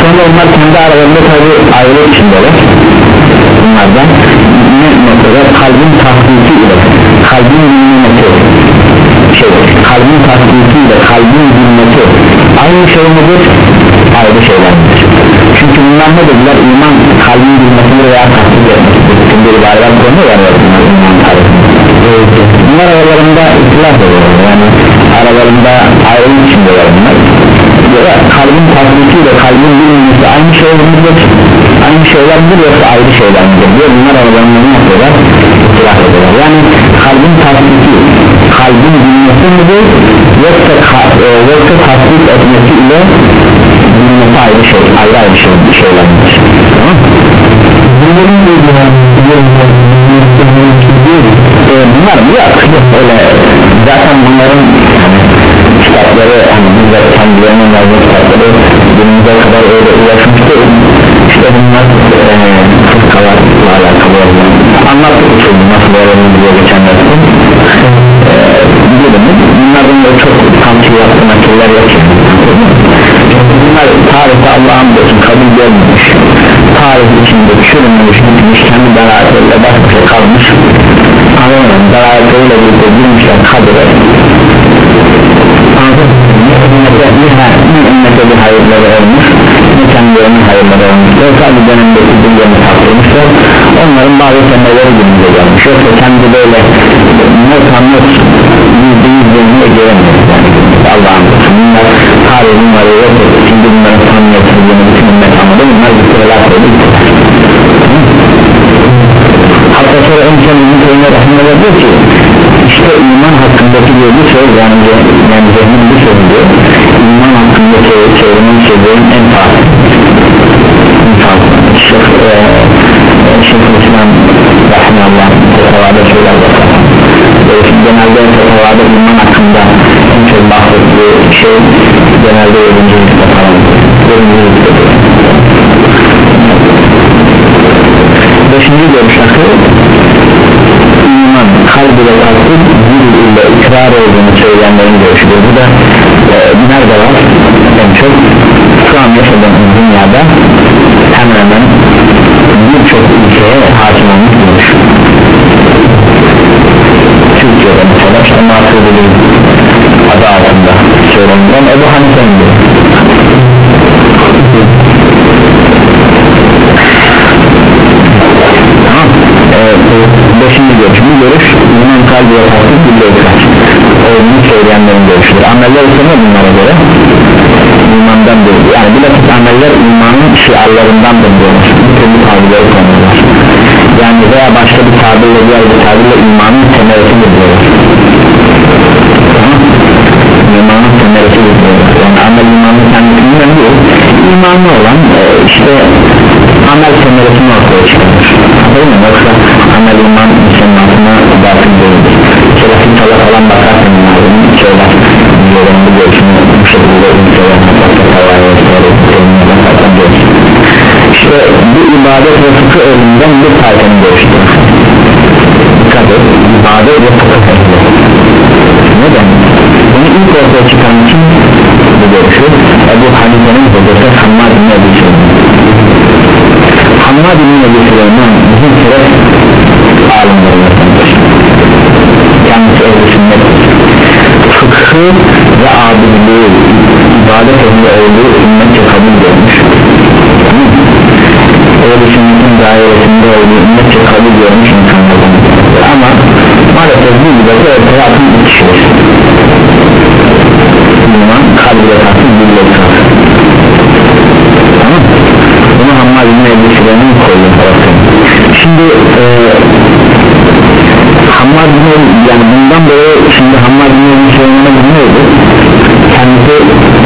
sonra onlar kendi aralarında tabi ayrılık içindeler. Bunlardan ne noktada? Kalbin tasdiki ile kalbin bilmemesi şey kalbin tasdiki ile kalbin bilmesi aynı şey midir? Ayrı şeylerdir çünkü bunlar ne dediler? İman kalbin bilmesini veya tasdik etmesidir. Şimdi ibareler konu var ya bunlar iman tarifinde bunlar aralarında itilaf oluyor yani aralarında ayrılık içindeler bunlar. Ya kalbin tasdiki ile kalbin bilmemesi aynı şey midir aynı şeyler midir yoksa ayrı şeyler midir diye bunlar aralarında ne yapıyorlar? İtilaf ediyorlar. Yani kalbin tasdiki kalbin bilmesi midir yoksa, e, yoksa tasdik etmesi ile bilmesi ayrı şey ayrı ayrı şey, şeyler midir? Bunların e, bunlar mı? Yok. Öyle zaten bunların yani, kitapları hani bize kendilerinin yazdığı kitapları günümüze kadar öyle ulaşmış değil işte bunlar e, fırkalarla alakalı olan anlattık. Şimdi nasıl öğrenildiği geçen dersin bilimiz bunlardan da çok tam şey yaptı nakiller yok bunlar tarihte Allah'ın diyorsun kabul görmemiş. Tarih içinde çürümüş bitmiş kendi beraberle baş başa kalmış anlamadım beraberle birlikte girmişler kabire ne ümmete bir hayırları olmuş ne kendilerinin hayırları olmuş. Yoksa bir dönemdeki dünyanı saklıyormuşlar onların bazı temelleri günümüze gelmiş. Yoksa kendi böyle not anlat yüzde yüz bölümüne göremiyor yani Allah'ın bunlar tarihin var yok şimdi bunların samimiyetini bütün ümmet anladı bunlar bir sıralar koydu hatta sonra en son oyuna rahmetler diyor ki işte iman hakkındaki diyor bu söz yani, yani zihnin bu söz diyor iman hakkındaki söylenen sözlerin en fazla Şeyh Şeyh İslam Rahmanallah Tevada söyler genelde Tevada iman hakkında en çok bahsettiği şey genelde 7. yüzyılda falan 7. yüzyılda Beşinci görüş akı iman kalb ile tasdik dil ile ikrar olduğunu söyleyenlerin görüşüdür bu da e, nerede var? En çok şu an yaşadığımız dünyada hemen hemen birçok ülkeye hakim olmuş görüş Türkiye'de mesela işte Maturidi adı altında söylenilen Ebu Hanife'nin beşinci görüş bu görüş iman kalbi ve tasdik dille ikrar olduğunu söyleyenlerin görüşüdür ameller ise ne bunlara göre? İmandan değil yani bilakis ameller imanın şiarlarından diyorlar türlü tabirleri konuyorlar yani veya başka bir tabirle diğer bir tabirle imanın temelisidir diyorlar imanın temelisidir diyorlar yani amel imanın kendisinden değil imanı olan e, işte amel temelisini ortaya çıkarır değil mi? Yoksa amel iman insanın altına batıl değildir mesela fitalar falan bakarsan lazım şeyler diyorum bu görüşünü bu şekilde insanlar işte bu ibadet ve fıkıh elinden bir tayfanın görüştür dikkat et ibadet ve fıkıh elinden neden? Bunu ilk ortaya çıkan kim? Bu görüşü Ebu Hanife'nin hocası Hammad bin Ebu Süleyman. Hammad bin Ebu Süleyman bizim süre alimlerindendir kendisi ehli ve adilliği ibadet ehli olduğu ümmetçe kabul görmüş. Ehli sünnetin dairesinde olduğu ümmetçe kabul görmüş insanlardan. Ama maalesef bu ibadeti ortaya atan bir kişidir iman kalbide tatlı dille tamam. Bunu Hammad bin Ebu Süleyman koydu şimdi e, Hammad bin Ebu yani bundan dolayı şimdi Hammad bin Ebu Süleyman'a dinliyordu kendisi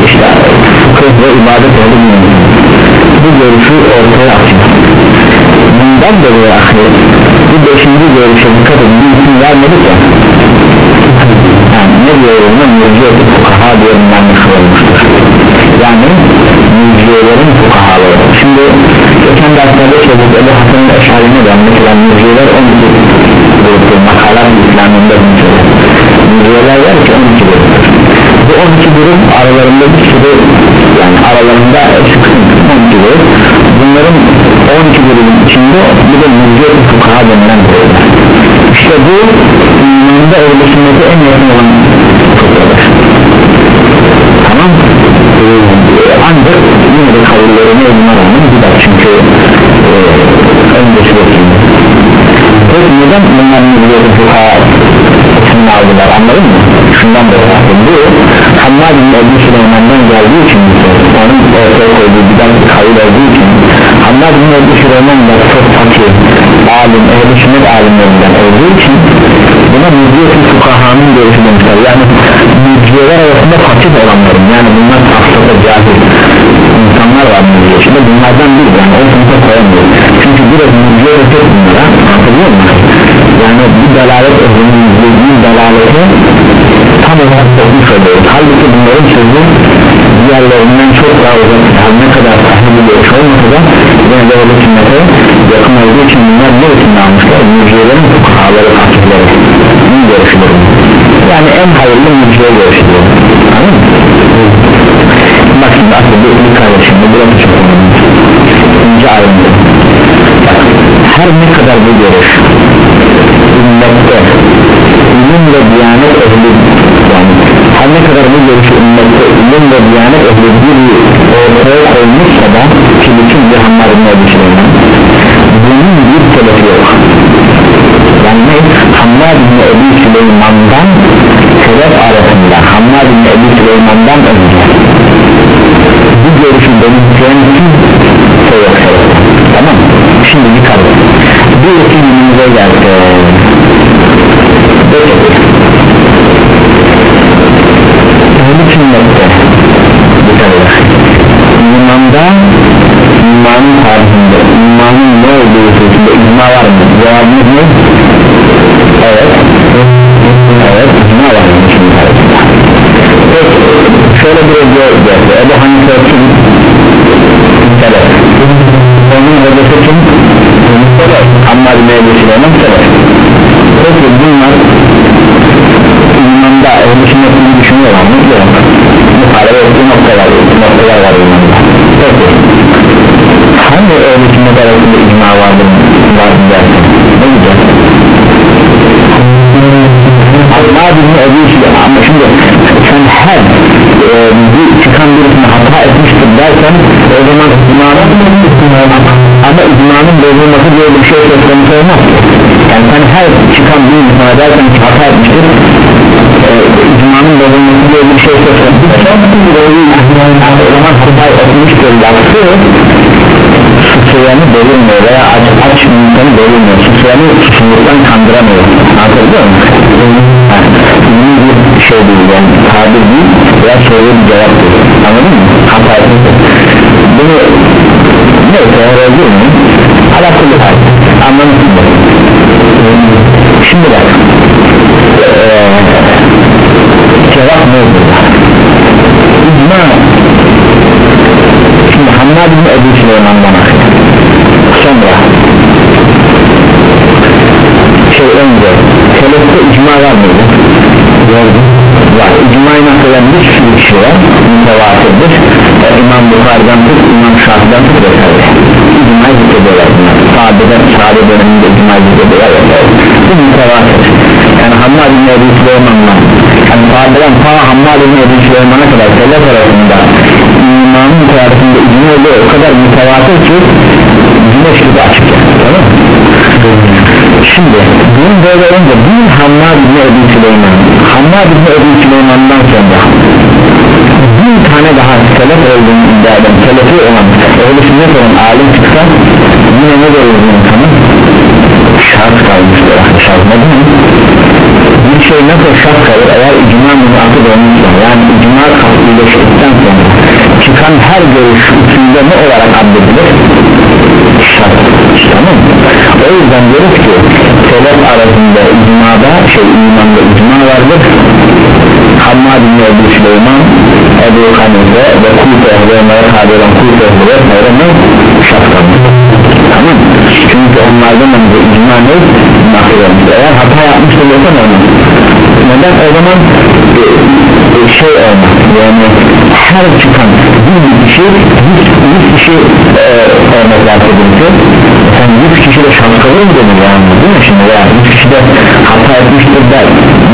işte fıkıh ve ibadet oldu. Bu görüşü ortaya atıyor. Bundan dolayı ahir bu beşinci görüşe dikkat edin. Bir isim vermedik ya ne mürciyeti fukaha diye bundan olmuştur. Yani mürciyelerin fukahaları. Şimdi geçen derslerde söyledik Ebu Hasan'ın eşarine de mesela müziğler 12 gruptur. Makalat İslam'ında müziğler var ki 12 gruptur bu 12 grup aralarında bir sürü yani aralarında çıksın 12 grup. Bunların 12 grubun içinde bir de müziğe fukaha denilen gruplar işte bu ehl sünnete en yakın olan tamam. Ee, ancak yine de kavullerine eline rağmen gider. Çünkü e, öncesi bakayım peki neden bunlar müziğe fukaha isimini aldılar anladın mı? şundan dolayı bu Hammad bin Ebu Süleyman'dan geldiği için onun ortaya koyduğu bir dakika kavil olduğu için Hammad bin Ebu Süleyman da çok fakir alim, ehl-i sünnet alimlerinden olduğu için buna müziyetin fukahanın görüşü demişler. Yani müziyeler arasında fakir olanların yani bunlar aslında cahil insanlar var müziye içinde bunlardan değil yani o sınıfa koyamıyor çünkü biraz müziye ötet bunlara anlatabiliyor musun? yani bir delalet ehlinin müziyenin delaleti tam olarak olmuş oluyor halbuki bunların sözü diğerlerinden çok daha uzak. Her ne kadar sahibli görüş olmasa da yine de öyle sünnete yakın olduğu için bunlar ne için almışlar? Müciyelerin fukahaları fakirleri. Bunun görüşüdür yani en hayırlı müciye görüşüdür anladın mı? bak şimdi aslında bir kardeşim bu burası çok önemli. İnce ayrıntı her ne kadar bu görüş ümmette ilim ve diyanet ehli yani her ne kadar bu görüşü ümmette ilim ve diyanet ehli bir ortaya koymuşsa da ki bütün cihanların ne düşünüyorum bunun bir sebebi yok. Yani ne? Hammad bin Ebi Süleyman'dan sebep arasında Hammad bin Ebi Süleyman'dan önce bu görüşü benimseyen kimse yok tamam şimdi yıkarız bir iki günümüze geldi Ehli sünnette imanda imanın tarihinde imanın ne olduğu hususunda icma var mı? cevabımız ne? evet evet icma var mı? peki şöyle bir ödüyor Ebu Hanife ama icmanın bozulması diye bir şey söz konusu olmaz. Yani sen her çıkan bir insana dersen ki hata etmiştir. E, icmanın bozulması diye bir şey söz konusu o zaman hata etmiştir lafı suçlayanı bölünmüyor veya aç, aç insanı bölünmüyor suçlayanı suçluluktan kandıramıyor. Anlatabiliyor muyum? bir şey değil yani tabir değil veya soruya bir cevap değil. Anladın mı? hata etmiştir. Bunu neyse oraya girmeyin. Ala kulli hal. Anlamışsın şimdi bak. Ee, cevap ne olur icma. Şimdi Hammad bin Ebu Süleyman'dan sonra. Şey önce. Selefte icma var mıydı? gördüm var icmayı naklen bir sürü kişi var. Mütevatirdir. E, İmam Bukhari'den tut İmam Şafi'den tut vesaire. İcmayı zikrediyorlar. Bunlar sahabeden sahabe döneminde icmayı zikrediyorlar vesaire. Bu mütevatir. Yani Hammad bin Ebu Süleyman'la yani sahabeden ta Hammad bin Ebu Süleyman'a kadar selef arasında imanın tarifinde icma oluyor o kadar mütevatir ki güneş gibi açık tamam mı? Şimdi bunun böyle önce bir Hammad bin Ebu Süleyman Hammad bin Ebu Süleyman'dan sonra bir tane daha selef olduğunu iddia eden selefi olan öyle sünnet olan alim çıksa yine ne görürüz insanı şart kalmıştır şart ne değil bir şey nasıl şart kalır? Eğer icma müzakı olmuşsa yani icma kaplılaştıktan sonra çıkan her görüş üstünde ne olarak addedilir o yüzden diyoruz ki selef arasında icmada şey imanda icma vardır. Hammad bin Ebu Süleyman Ebu Hanife ve Kufe ve Ömer Kadir'in Kufe ve kalmış tamam. Çünkü onlardan önce icma ne? Nakil olmuş. Eğer hata yapmış oluyorsan olmaz? Neden? O zaman e, şey olmaz. Yani her çıkan bir kişi yüz, kişi e, örnek bahsedildi sen yüz kişi de şans kalır mı? denir yani. Değil mi şimdi? Ya yüz kişi de hata etmiştir der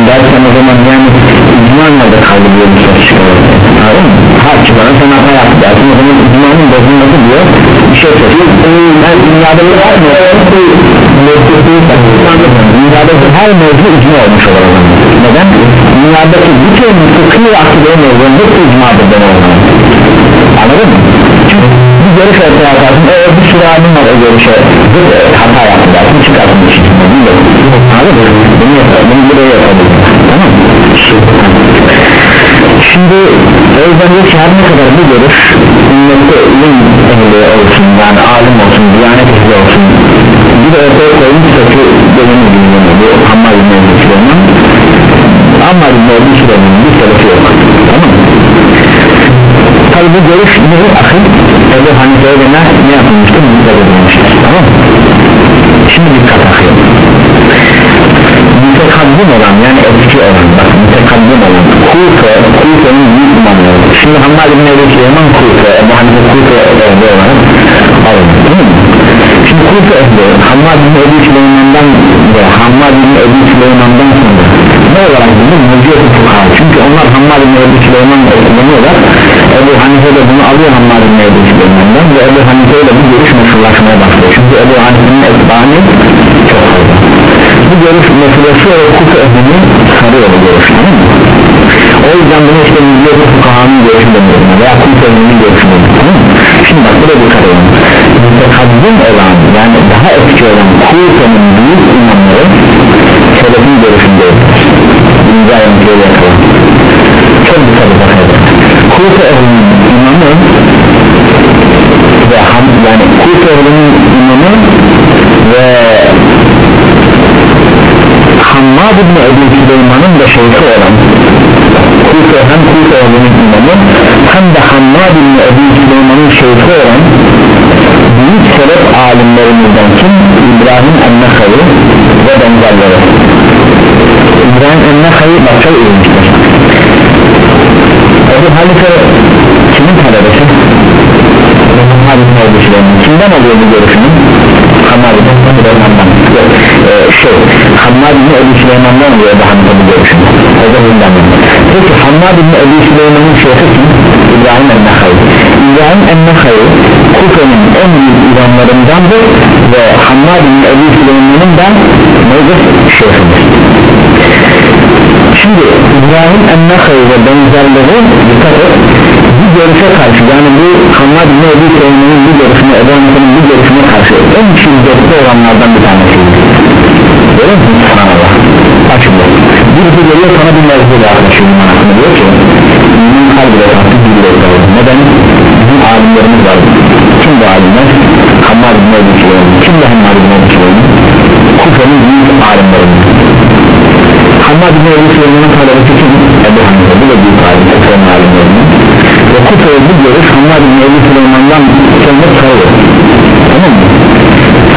dersen o zaman yani icma nerede kaldı diye bir söz çıkarır anladın mı? her çıkana sen hata yaptı dersin o zaman icmanın bozulması diyor bir şey söylüyor ben dünyada bir var mı? dünyada her mevzu icma olmuş olur neden? dünyadaki bütün fıkhi akide mevzu hepsi icmadır ben o zaman anladın mı? çünkü bir görüş ortaya atarsın eğer bir sürü alim var o görüşe zıt hata yaptı dersin çıkarsın bir şey anladın mı? bunu yapalım bunu buraya yapalım tamam mı? Şimdi o yüzden diyor ki her ne kadar bu görüş ümmette ilim ehli olsun yani alim olsun, diyanet ehli olsun bir de ortaya koymuş ki benim bilmiyorum bu Hammad İbni Ebu Süleyman Ebu Süleyman'ın bir selefi yok tamam tabi bu görüş ne akıl Ebu Hanife'ye de ne yapılmıştır? Müddet edilmiştir tamam mı? şimdi dikkat akıyor mütekaddim olan yani eski olan bak mütekaddim olan Kufa, Kufa'nın büyük imamları şimdi Hammad İbni Ebu Süleyman Kufa, Ebu Hanife Kufa ehli olarak alındı şimdi Kufa ehli Hammad İbni Ebu Süleyman'dan ve Hammad İbni Ebu Süleyman'dan sonra ne olarak? Mevciyet-i Fukaha çünkü onlar Hammad İbni Ebu Süleyman'la kullanıyorlar Ebu Hanife de bunu alıyor Hammad İbni Ebu Süleyman'dan ve Ebu Hanife ile bu görüş meşrulaşmaya başlıyor. Çünkü Ebu Hanife'nin etbani çok fazla bu görüş meselesi o kutu ehlini sarıyor bu görüş tamam mı? o yüzden bunu işte Müziyeti Fukahan'ın görüşü demiyorum veya kutu ehlinin görüşü demiyorum şimdi bak burada dikkat edin mütekaddim olan yani daha eski olan Kufe'nin büyük imamları Selefin görüşündedir İmza yönetiyor yakalım çok dikkat edin Kufe ehlinin imamı ve yani Kufe ehlinin imamı ve Hammad İbni Ebu Süleyman'ın da şeyhi olan Kufe hem Kufe ehlinin imamı hem de Hammad İbni Ebu Süleyman'ın şeyhi olan büyük selef alimlerimizden kim? İbrahim Ennekayı ve benzerleri İbrahim bak çok ilginçtir Ebu Halife kimin talebesi? Hammad İbni Ebu Süleyman kimden oluyor bu görüşünü? Hammad İbni Süleyman'dan. Yok ee, şey Hammad İbni Ebu Süleyman'dan Ebu Hanife bu görüşünü o da bundan peki Hammad İbni Ebu Süleyman'ın şeyhi kim? İbrahim Ennekayı İbrahim Ennekayı Kufe'nin en büyük imamlarındandır ve Hammad İbni Ebu Süleyman'ın da nedir? şeyhidir. Şimdi İbrahim Ennekayı ve benzerleri dikkat et görüşe karşı yani bu Hammad İbni Ebu Süleyman'ın bu görüşüne Ebu Hanife'nin bu görüşüne karşı en şiddetli olanlardan bir tanesi Görüyor musun? Subhanallah Açıldı Birisi geliyor sana bir mevzuda arkadaşım hakkında diyor ki Mümin kalbine tatlı bir bekler Neden? Bizim alimlerimiz var Kim bu alimler? Hammad İbni Ebu Süleyman Kim de Hammad İbni Ebu Süleyman? Kufe'nin büyük alimlerinden Hammad İbni Ebu Süleyman'ın talebesi kim? Ebu Hanife bu da büyük alim Kufe'nin alimlerinden Kufe'ye bu görüş Hammad İbni Ebu Süleyman'dan kendine sarıyor tamam mı?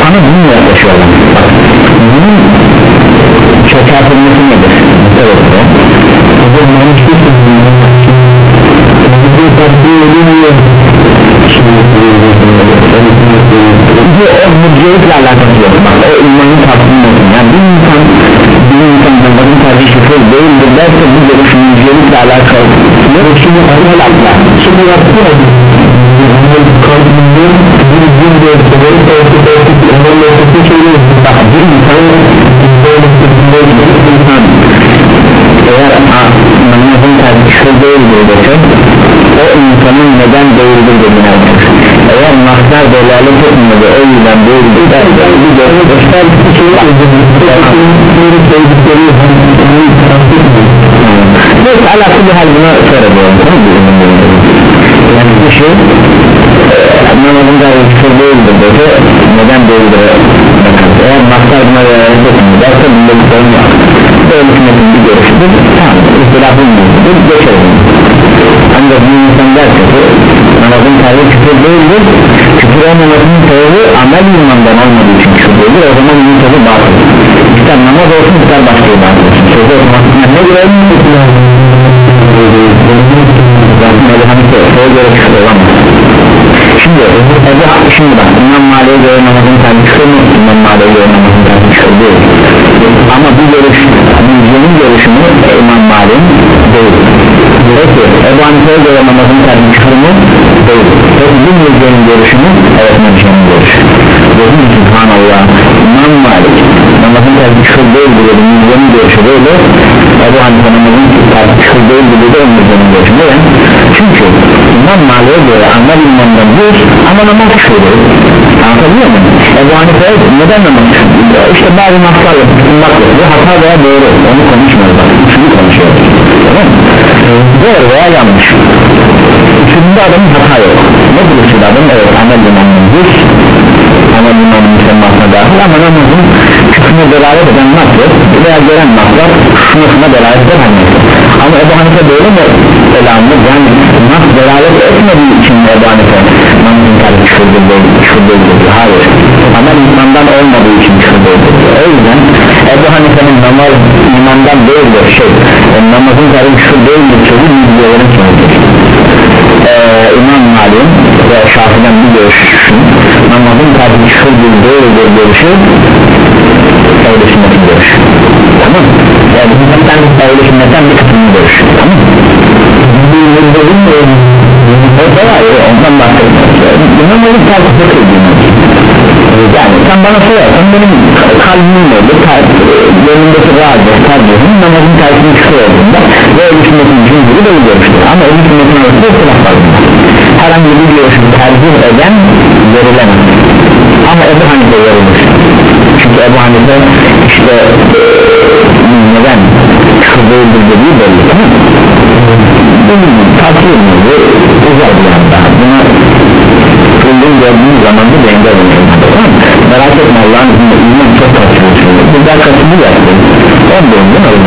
sana bunu yaklaşıyorlar bunun çökertilmesi nedir? evet o zaman hiçbir bu o mürciyelikle alakası yok bak o imanın tatminliği yani bir insan bir insan bunların tercih şüpheli değildir derse bu görüş mürciyelikle alakalı şimdi asıl atla şimdi yaptı ya kalbinde bir gün de severek ortada ortada onların ortasını söylüyor bak bir insan bir insan eğer namazın tercihli değildir dese o insanın neden değildir dediğine eğer mahzar delalet etmiyor o yüzden değildir derse bir görü göster bir şey neyse alakalı hal buna söylüyorum yani bir şey namazın tercihli değildir dese neden değildir? Eğer mahzar buna delalet etmiyor derse bunda bir sorun yok böyle hükümetin bir görüşüdür tamam ihtilafın mevzudur geçelim. Ancak bir insan derse ki namazın tercih küfür değildir. Küfür olmamasının sebebi amel imandan olmadığı için küfür değildir o zaman bunun sözü batıl. İster namaz olsun ister başka bir batıl. Olsun sözü otomatikman ne göre zaten öyle hani söze göre küfür olamaz Şimdi Ebu şimdi bak İmam Mali'ye göre namazın tercih mü? İmam Mali'ye göre namazın tercih değil ama bu görüş Müziğin görüşü mü? İmam Mali'nin değil Peki Ebu Hanife'ye göre namazın tercih mü? Değil Peki bu Müziğin görüşü mü? Evet Müziğin görüşü Dedim Subhanallah. İmam Malik. Namazın tercih küfür değil dedi Müziğin görüşü böyle Ebu Hanife namazın tercih küfür değil dedi Müziğin görüşü neden? Çünkü İmam Malik'e göre amel imandan bir ama namaz değil. Anlatabiliyor muyum? Ebu Hanife neden namaz küfür işte bazı naslar yapıyor hata veya doğru. Onu konuşmuyoruz şunu konuşuyoruz. Tamam mı? doğru veya yanlış. Şimdi adamın hata yok. Ne buluşur adam evet amel imandan bir amel imanın müsemmasına dahil ama namazın küfrüne delalet eden nasıl veya gelen naslar sınıfına delalet eden ama Ebu Hanife böyle mi selamlı yani nas delalet etmediği için Ebu Hanife namazın tercih küfürdür hayır. Ama imandan olmadığı için küfürdür o yüzden Ebu Hanife'nin namaz imandan değildir şey namazın tercih küfür değildir sözü bilgilerin ee, İmam Malik ve Şafi'den bir görüşün namazın tercih küfür değildir görüşü ehl-i sünnetin görüşü tamam yani sünnetten ehl-i sünnetten bir kısmını görüşü tamam ya ondan bahsediyorum İmam Malik tercih küfür yani sen bana sorarsan benim kalbim oldu gönlümdeki razı tercihim namazın tercihini küfür olduğunda ve ehl-i sünnetin cümhuri böyle görüştür ama ehl-i sünnetin arasında ıstıraf var herhangi bir görüşü tercih eden verilemez. Ama Ebu Hanife verilir çünkü Ebu Hanife işte e, neden küfür değildir dediği belli mı? bunun tavsiye edildi uzar bir anda buna uygun gördüğünüz zaman da benzer olur tamam mı? merak etme Allah'ın izniyle çok katılıyor burada katıldı yaptı 10 bölümden alın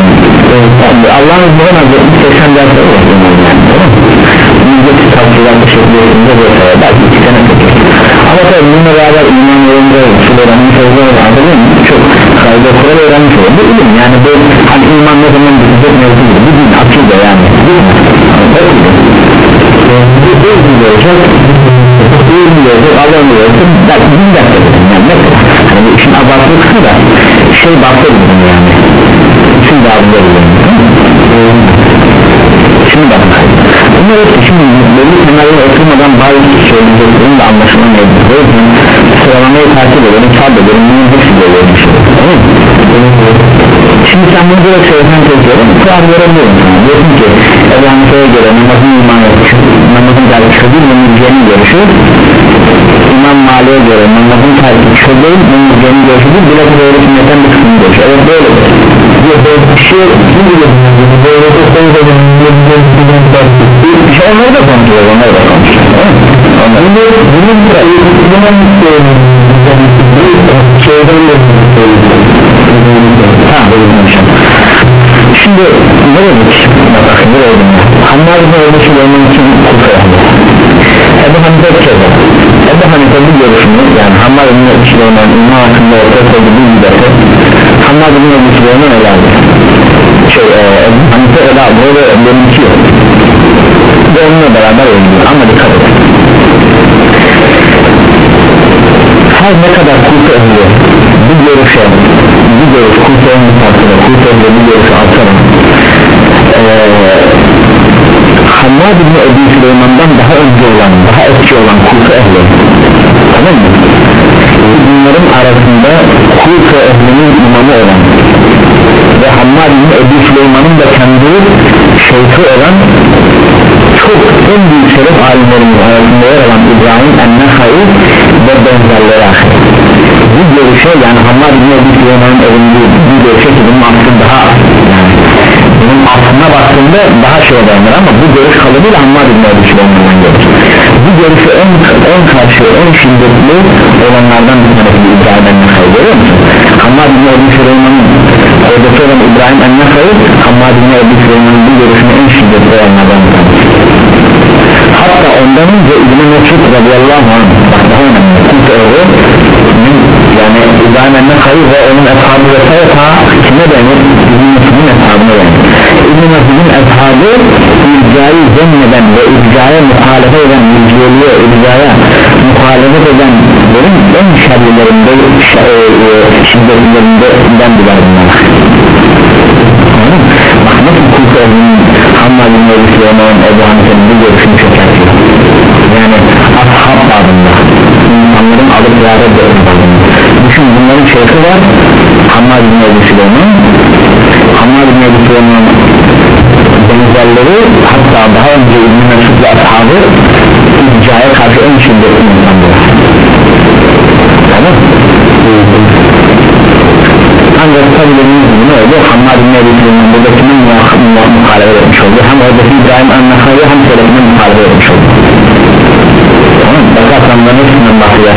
Allah'ın izniyle az 80 ders olur. Yani tamam mı? Müzdeki tavsiyeler bir şekilde böyle belki 2 sene tutur ama tabi bununla beraber iman yolunda usul öğrenmiş olduğunu anladın mı? çok kayda kural öğrenmiş olur bu ilim yani bu hani iman ne zaman bitecek mevzu gibi bu din akılda yani. Değil mi? bu mi olacak Allah'ın olacak belki bin dakika yani hani işin abartılı kısmı da şey bahsediyorum yani. İçin dağılıyor şimdi bakın bunlar hep şimdi belli temelleri oturmadan bazı söyleyeceklerin de anlaşılamayabilir o yüzden sıralamayı takip edelim sabredelim bunun hepsi böyle olmuş şimdi sen bunu böyle söylesen çekiyorum kurar görebiliyorum diyorsun ki Ebu Hanife'ye göre namazın iman yapmış namazın tercih değil mümkünceğinin görüşü İmam Mali'ye göre namazın tercih değil mümkünceğinin görüşü değil bile bu böyle sünnetten bir kısmını görüşü evet böyle bir şey böyle bir şey onları da konuşuyor onları da konuşuyor bunun bunun şeyden de ha şimdi ne dedik bakın ne dedim Hammar bin olmuş onun için kufa Ebu Hanife söyledi Ebu Hanife yani Hammar bin olmuş olan imam hakkında ortaya koydu bir gidesi Hammar bin olmuş olan ele aldı şey e, Ebu Hanife ele aldı ve benimkiyor ve onunla beraber oynuyor. Ama dikkat et. Her ne kadar ehli bu görüşe bu görüş ehli tartına kufa ehli bu görüşü alsana ee, Hammad bin Ebi Süleyman'dan daha önce olan daha eski olan kufa ehli. Tamam mı? bunların arasında kufa ehlinin imamı olan ve Hammad bin Ebi Süleyman'ın da kendi şeyhi olan çok en büyük şeref alimlerinin arasında yer alan İbrahim Ennehai ve benzerleri bu görüşe yani Hammad bin Ebi Süleyman'ın evinde bu görüşe ki bunun aslında daha bunun aslına baktığında daha şey dayanır ama bu görüş kalıbıyla Hammad bin Ebi Süleyman'dan gelir bu görüşü en, en karşı en şiddetli olanlardan bir tanesi İbrahim Ennehai görüyor musun? Hammad bin Ebi Süleyman'ın Oradaki olan İbrahim Ennehai Hammad bin Ebi Süleyman'ın bu görüşünü en şiddetli olanlardan bir tanesi. Hatta ondan önce İbn-i Mesud radıyallahu anh bak daha önemli yani İbrahim Emre Kayı ve onun eshabı vesaire ta kime denir? İbn-i Mesud'un eshabına denir. İbn-i Mesud'un eshabı İrcayı zemmeden ve İrcaya muhalefet eden İrciyeliğe İrcaya muhalefet edenlerin en şerlilerinde e, e, şiddetlerinden bilir bunlar bak nasıl Kut oğlunun Hammad'ın Mevlüsü'nün Ebu Hanife'nin bu görüşünü çökertiyor yani insanların alıp ziyaret babında düşün bunların şeyhi var. Hammad bin Ebu Süleyman Hammad bin Ebu Süleyman benzerleri hatta daha önce İbn-i Mesud ve ashabı İrca'ya karşı en şiddetli insanlar tamam. Ancak tabi dediğimiz gibi oldu? Hammad bin Ebu Süleyman buradakinin muhalefet etmiş oldu? Hem oradaki İbrahim Annakay'ı hem Selefinin muhalefet etmiş oldu bakarsan da hepsinden bahsediyor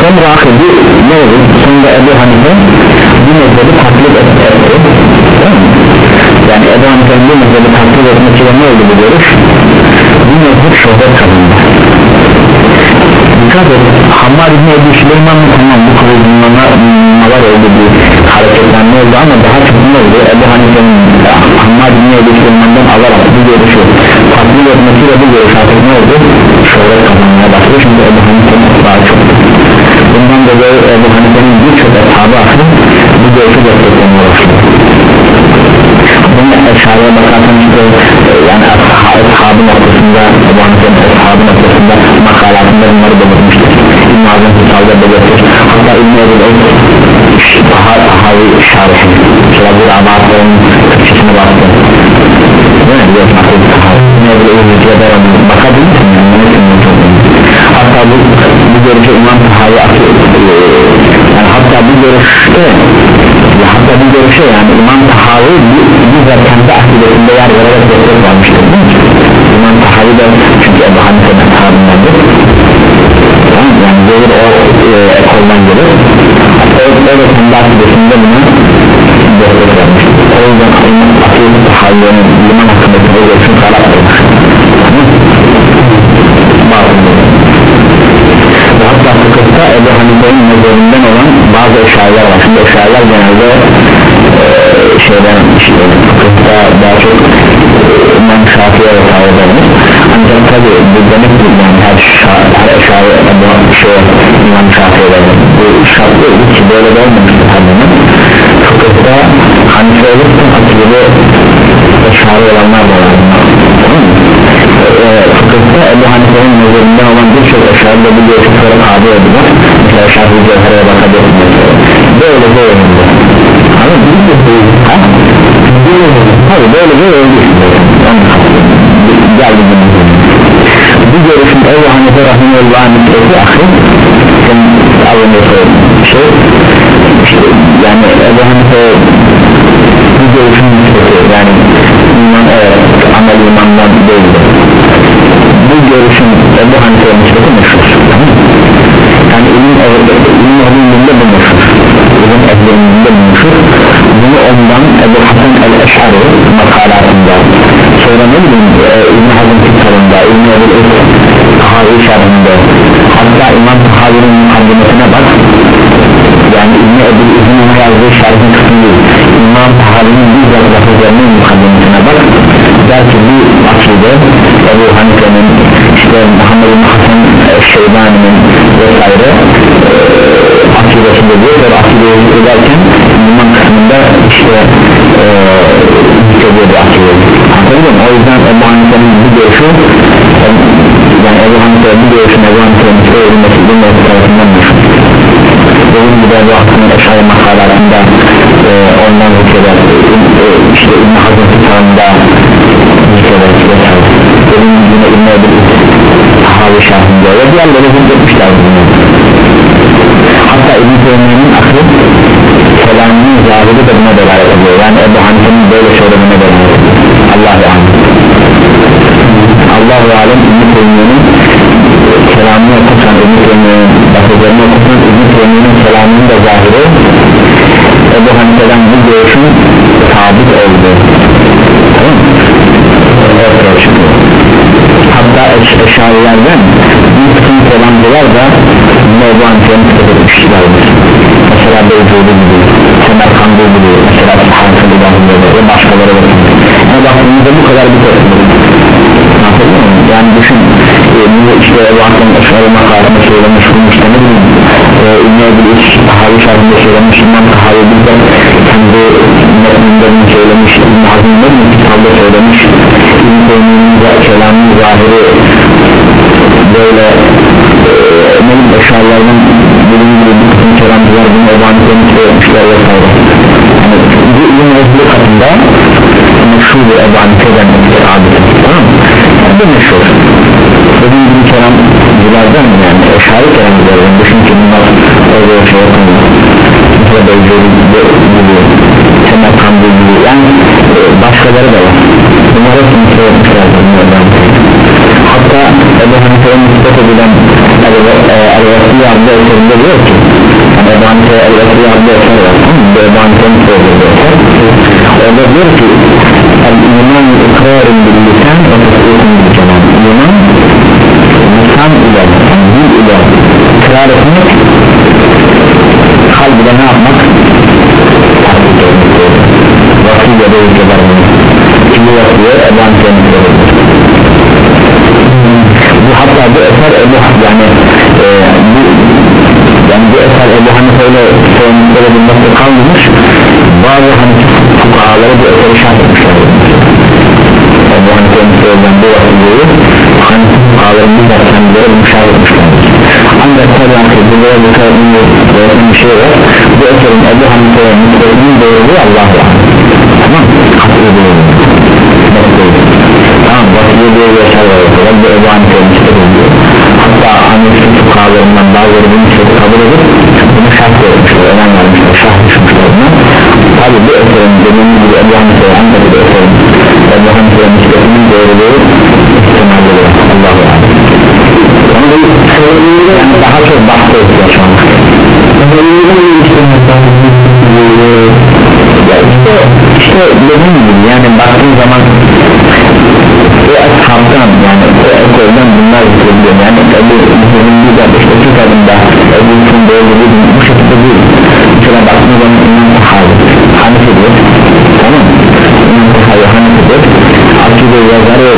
sonra akıbı ne olur? Sonra Ebu Hanife bir mezhebi taklit etti yani Ebu Hanife'nin bir mezhebi taklit etmesiyle ne oldu bu görüş? Bu mezhep şöhret kazandı dikkat et. Hammad İbni Ebu Süleyman tamam bu kıvılcımlar oldu bir hareketlenme oldu ama daha çok ne oldu? Ebu Hanife'nin Hammad İbni Ebu Süleyman'dan alarak bu görüşü. Taklit etmesiyle bu görüş artık ne oldu? Şöhret kazanmaya başladı. Çünkü Ebu Hanife'nin daha çok. Bundan dolayı Ebu Hanife'nin birçok eshabı aklı bu görüşü desteklemeye başladı bunun eşareye bakarsan işte yani ashabı noktasında Ebu Hanife'nin ashabı noktasında makalatında bunları belirtmiştir. İbn-i Azam Hüsal'da belirtir hatta İbn-i Ebu'l daha tahavi şarihi mesela bir abatların Türkçesine baktı değil mi? biliyorsun akıl tahavi İbn-i Ebu'l bakabilir misin? hatta bu, bu görüşe İmam Tahavi yani hatta bu görüşte ya hatta bu görüşe yani İmam Tahavi bizzat kendi akidesinde yer vererek destek vermiştir. Değil mi? İmam Tahavi de çünkü Ebu Hanife'nin ashabındandır tamam yani gelir o e, ekoldan gelir. O, o da kendi akidesinde buna destek vermiştir. O yüzden akidesi Tahavi'nin liman hakkındaki o görüşün karar vermiş hatta fıkıhta Ebu Hanife'nin mezherinden olan bazı eşyalar var. Şimdi eşyalar genelde e, şeyden işte fıkıhta daha çok e, İmam Şafi'ye vesaire ancak tabi bu demek değil yani her, her eşyayı Ebu şey, İmam Şafi'ye denir bu şart değil ki böyle de olmamıştır her zaman fıkıhta Hanife olursa akıllı eşyayı olanlar var. Tamam mı? fıkıhta Ebu Hanife'nin mezherinden olan birçok eşarda bu görüşlere tabi edilir mesela şarhı cevhereye bakabilirsiniz böyle böyle. Tabi böyle böyle geldi bu görüşün Ebu Hanife Rahimullah'ın nispeti ahir senin alındaki şey işte yani Ebu Hanife bu görüşün nispeti yani iman evet amel imandan değildir görüşün Ebu Hanife'ye nispeti meşhur yani ilim ehlinde bu meşhur. İlim ehlinde bu meşhur. Bunu ondan Ebu Hasan el-Eşari makalatında sonra ne bileyim e, İbn Hazım kitabında İbn Ebu Tahavi şarhında hatta İmam Tahavi'nin mukaddimesine bak yani İbn Ebu İzmir'in yazdığı şarhın kısmı İmam Tahavi'nin bizzat lafızlarının mukaddimesine bak der ki bu akide Ebu Hanife'nin işte Muhammed bin Hasan Şeybani'nin vesaire e, akidesinde diyor ve akideyi zikrederken iman kısmında işte e, zikrediyor bu akideyi anladın mı? o yüzden Ebu Hanife'nin bu görüşü yani Ebu Hanife bu görüşün Ebu Hanife'nin söylenmesi bu tarafından meşhur dediğim gibi Ebu Hasan'ın eşari makalarında e, ondan zikreder e, işte İbn-i Hazım kitabında zikreder vesaire dediğim gibi yine İbn-i Ebu Tahavi şahında ve diğerleri zikretmişler bunu. Hatta İbn-i Teymiye'nin aklı selamının zahiri de buna delalet ediyor. Yani Ebu Hanife'nin böyle söylemine delalet ediyor. Allah-u Alem. Allah-u Alem İbn-i Teymiye'nin selamını okursan İbn-i Teymiye'nin lafızlarını okursan İbn-i Teymiye'nin selamının da zahiri Ebu Hanife'den bu görüşün sabit oldu tamam mı? eşarilerden bir kısım kelamcılar da Ebu nispet etmişlerdir mesela Beyzuli gibi Semerkandi gibi mesela İlahiyye'de ve başkaları da yani baktığımızda bu kadar bir mı? Yani düşün. E, bunu işte Ebu Hanife'nin eşari makarını söylemiş bileyim e, İbn-i Ebu İş Tahavi şarkında söylemiş İmam Tahavi bizden kendi metninde söylemiş İbn-i Hazim'de mi kitabda söylemiş. İbn-i Teymi'nin kelamın zahiri böyle e, bileyim eşarlardan dediğim gibi bir kısım kelamcılar bunu Hanife'nin söylemişler vesaire. Yani bu ilim özlü katında meşhur Hanife'den adeti tamam mı? Bu meşhur. Dediğim gibi kelamcılardan yani? Eşari kelamcılardan düşün ki bunlar öyle şey yapmıyor mesela Beyzeli gibi Semerkandi gibi. Yani başkaları da var. Bunlar hepsini söylemişlerdir bunlardan hatta Ebu Hanife'ye nispet edilen El-Vasiye adlı eserinde diyor ki Ebu Hanife'ye El-Vasiye adlı eser var bu Ebu Hanife'nin söylediği eser. Orada diyor ki El-İman ikrarın bil lisan ve tasdikun bil kelam. İman lisan ile dil ile ikrar etmek kalbide ne yapmak vasiye de ülkeler kimi vasiye Ebu Hanife'nin bu hatta bu eser Ebu yani e, bu yani bu eser Ebu Hanife ile söylemekleri bulmakta kalmamış bazı Hanife fukahaları bu eseri şart etmişler Ebu Hanife'nin söylenen bu vasiyeyi Hanife fukahaların bizzat kendileri bunu ancak tabi ki bir şey var bu eserin Ebu Hanife'ye nispetinin doğruluğu Allah'a tamam. Katı doğruluğu tamam. Diye bir eser var. Bu Ebu Hanife'ye ediyor hatta Hanife fukahalarından bazıları bunu nispeti kabul edip bunu şart koymuşlar önem vermişler şart düşmüşler buna tabi bu eserin dediğim gibi Ebu Hanife'ye ancak bu eserin Ebu Hanife'ye nispetinin doğruluğu ihtimalleri var Da yani daha çok bahse ihtiyaç var ya işte, işte dediğim gibi yani baktığın zaman o ashabdan yani o ekolden bunlar zikrediyor yani Ebu Hüzünlü de işte kitabında Ebu Hüzün doğru bu şekilde değil mesela baktığın zaman İmam Tahavi Hanifi diyor tamam? İmam Tahavi Hanifi diyor Akide yazarı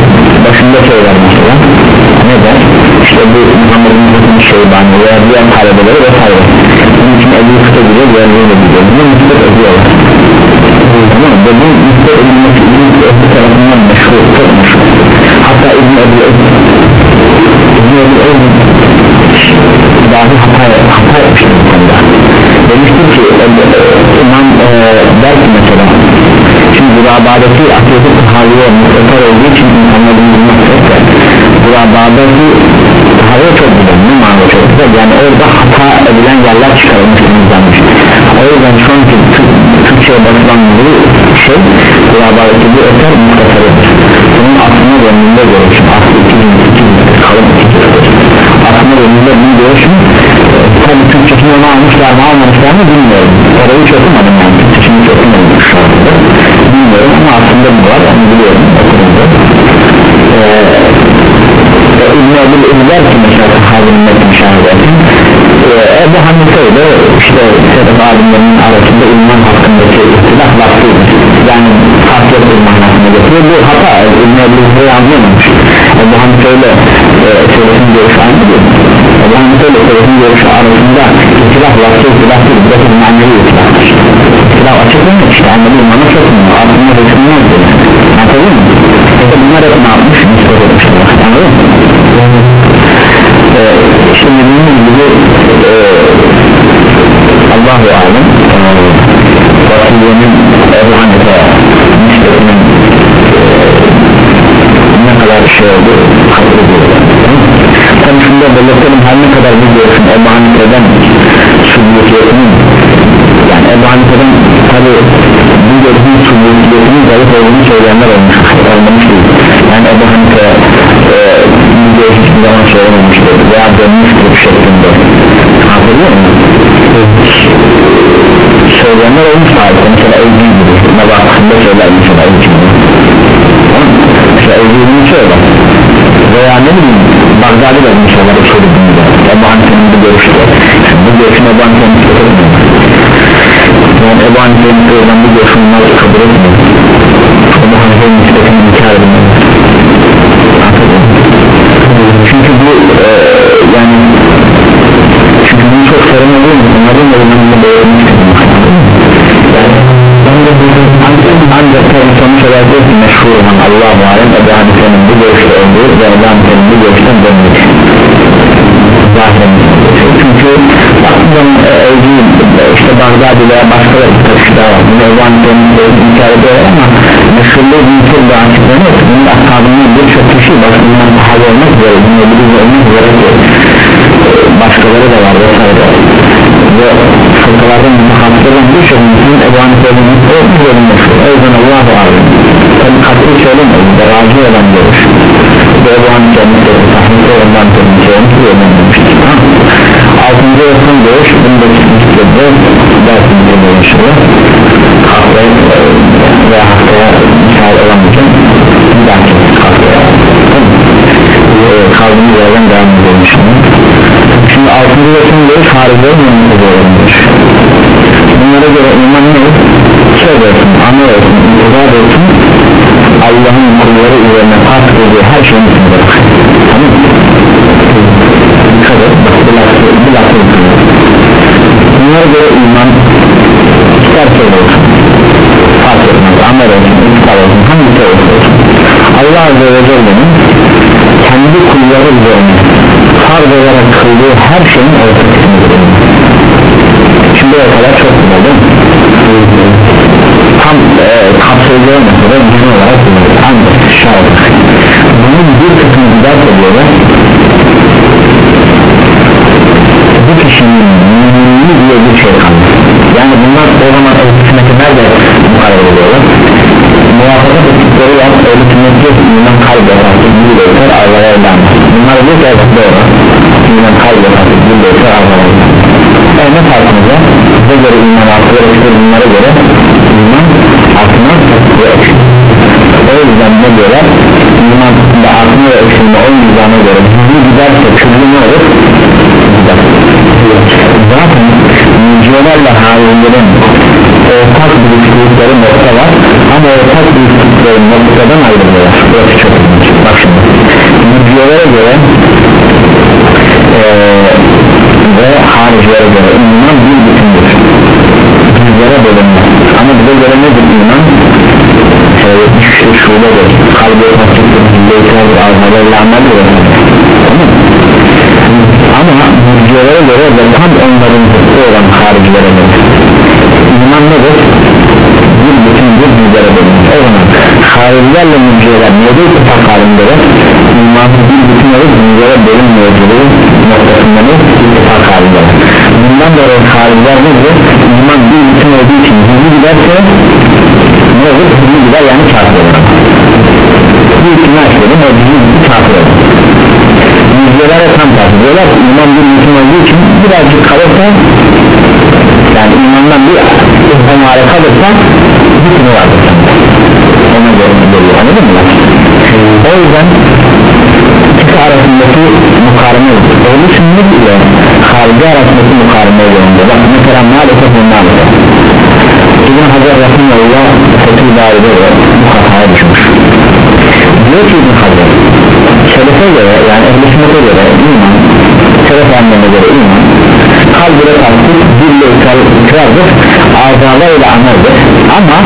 başında söyler mesela. Ne der? İşte bu Muhammed'in Şeybani veya diğer talebeleri vesaire. Bunun için Ebu Hüzün diyor diğerleri de diyor bunu nispet ediyorlar tamam mı? Önünde bunu görüşüm tabi Türkçesini onu almışlar mı almamışlar mı bilmiyorum. Orayı hiç okumadım yani Türkçesini hiç okumadım şu anda. Bilmiyorum ama aslında bu var onu biliyorum okulunda ee, İbn-i Ebu'l İzler ki mesela sahabenin metni şahideti Ebu Hanife ile işte sebep alimlerinin arasında iman hakkındaki ihtilaf lafzıdır yani farklı bir manasına getiriyor. Bu hata İbn-i Ebu'l İzler'i anlayamamış. Ebu Hanife ile e, sebebin görüşü aynı değil Hanife ile sebebin görüşü arasında ihtilaf değil burası bir manevi ihtilaftır ihtilaf açık değil mi? İşte anladığım mana çok mu? Aslında resimler değil anladın mı? İşte bunlar hep ne yapmış? Nispet etmişler anladın mı? Ee, şimdi bunun gibi e, Allah-u Alem Vasiyenin Ebu Hanife nispetinin e, ne kadar şey oldu kabul ediyorlar tabi şunu da belirtelim her ne kadar bir görüşün Ebu Hanife'den sübutiyetinin yani Ebu Hanife'den tabi bu görüşün sübutiyetinin zayıf olduğunu söyleyenler olmuş olmamış değil. Yani Ebu Hanife e, bu hiçbir zaman söylememiştir veya dönmüştür şeklinde. Hatırlıyor musun? söyleyenler olmuş tarihte mesela Evci gibi. Nebakısında söyler mesela Evci gibi mesela Evci gibi söyler. Veya ne bileyim Bağdadi de inşallah usulü dinliyor Ebu Hanife'nin bu görüşü bu görüşün Ebu Hanife'nin tutulmuyor yani Ebu Hanife'nin tutulmuyor bu görüşün onlar kabul etmiyor? Ebu Hanife'nin nispetini inkar edilmiyor çünkü bu e, yani Bağdadi veya başka da kişiler var bunu Ebu Hanife'nin inkar ediyorlar ama meşhurluğu büyütür ve açıklanıyor bunun ashabının birçok kişi başından pahalı olmak üzere bunu bilgi olmak üzere başkaları da var vesaire ve fırkalardan muhabbet olan birçok insan Ebu Hanife'nin o üzerinde meşhur o yüzden Allah'u alem tabi katlı söylemeyiz de razı olan görüş ve Ebu Hanife'nin de tahmin olan görüşlerini söylememiştir altıncı yakın görüş bunu da çıkmıştır de dersimizde görüşürüz haftaya ve haftaya misal olamayacağım bir dahaki haftaya kaldığımız yerden devam edelim şimdi şimdi altıncı yakın görüş haricilerin yanında görülmüş bunlara göre iman ne? söz olsun, amel olsun, intizar olsun. Allah'ın kulları üzerine fark her şeyin içinde. Tamam mı? Bu lafı bunlara göre iman ister söz olsun. Fark etmez. Amel olsun, intizar olsun. Hangi şey olsun? Allah Azze ve Celle'nin kendi kulları üzerine farz olarak kıldığı her şeyin ortak kısmıdır şimdi o kadar çok güzel değil tam e, kapsayıcı olmasa da genel olarak ancak şayet bunun bir kısmı giderse diyorlar bu kişinin müminliği diye bir şey kalmaz yani bunlar o zaman ehl sünneti nerede mukarebe ediyorlar? Muvafakat ettikleri yan ehl sünneti iman artık bir Allah'a ilanır bunlar diyor ki evet doğru. İman artık bir Allah'a ilanır yani ne farkımız var? Bize göre iman artı ve eksik bunlara göre iman artma ve eksik o yüzden ne diyorlar? İman da artma ve eksilme o yüzden göre hızlı giderse ne olur zaten mücadelelerle halilerin ortak buluştukları nokta var. Ama ortak buluştukları noktadan ayrılıyorlar. Burası çok ilginç. Bak şimdi. Mücadelelere göre ee, ve haricilere göre iman bir bütündür. Bizlere bölünmez. Ama bize göre nedir iman? Ee, işte şubedir. Kalbi konstruktur hilleytidir ağzına ameldir ama mürciyelere göre ve tam onların zıttı olan haricilere göre iman nedir? bir bütündür bizlere bölünmez o zaman haricilerle mürciyeler neyde ittifak halindeler? imanı bir bütün olup bizlere bölünmeyeceği noktasında ne? ittifak halindeler bundan dolayı hariciler nedir? iman bir bütün olduğu için hızlı giderse ne olur? hızlı gider yani çarpı olur bir ihtimal söyledim o hızlı çarpı olur Yüzdelere tam tersi. Diyorlar iman bir bütün olduğu için birazcık kalırsa yani imandan bir emare kalırsa bütünü vardır. Ona göre geliyor anladın mı? o yüzden ikisi arasındaki mukareme sünnet ile harici arasındaki mukareme yolunda bak mesela maalesef bu maalesef. İbn Hacer Rahimullah Fethül Bari'de bu hataya düşmüş. Diyor ki İbn Hacer Selefe göre yani ehl-i sünnete göre iman Selef anlamına göre iman kalbine tasdik dille ikrardır azalar ile ameldir. Ama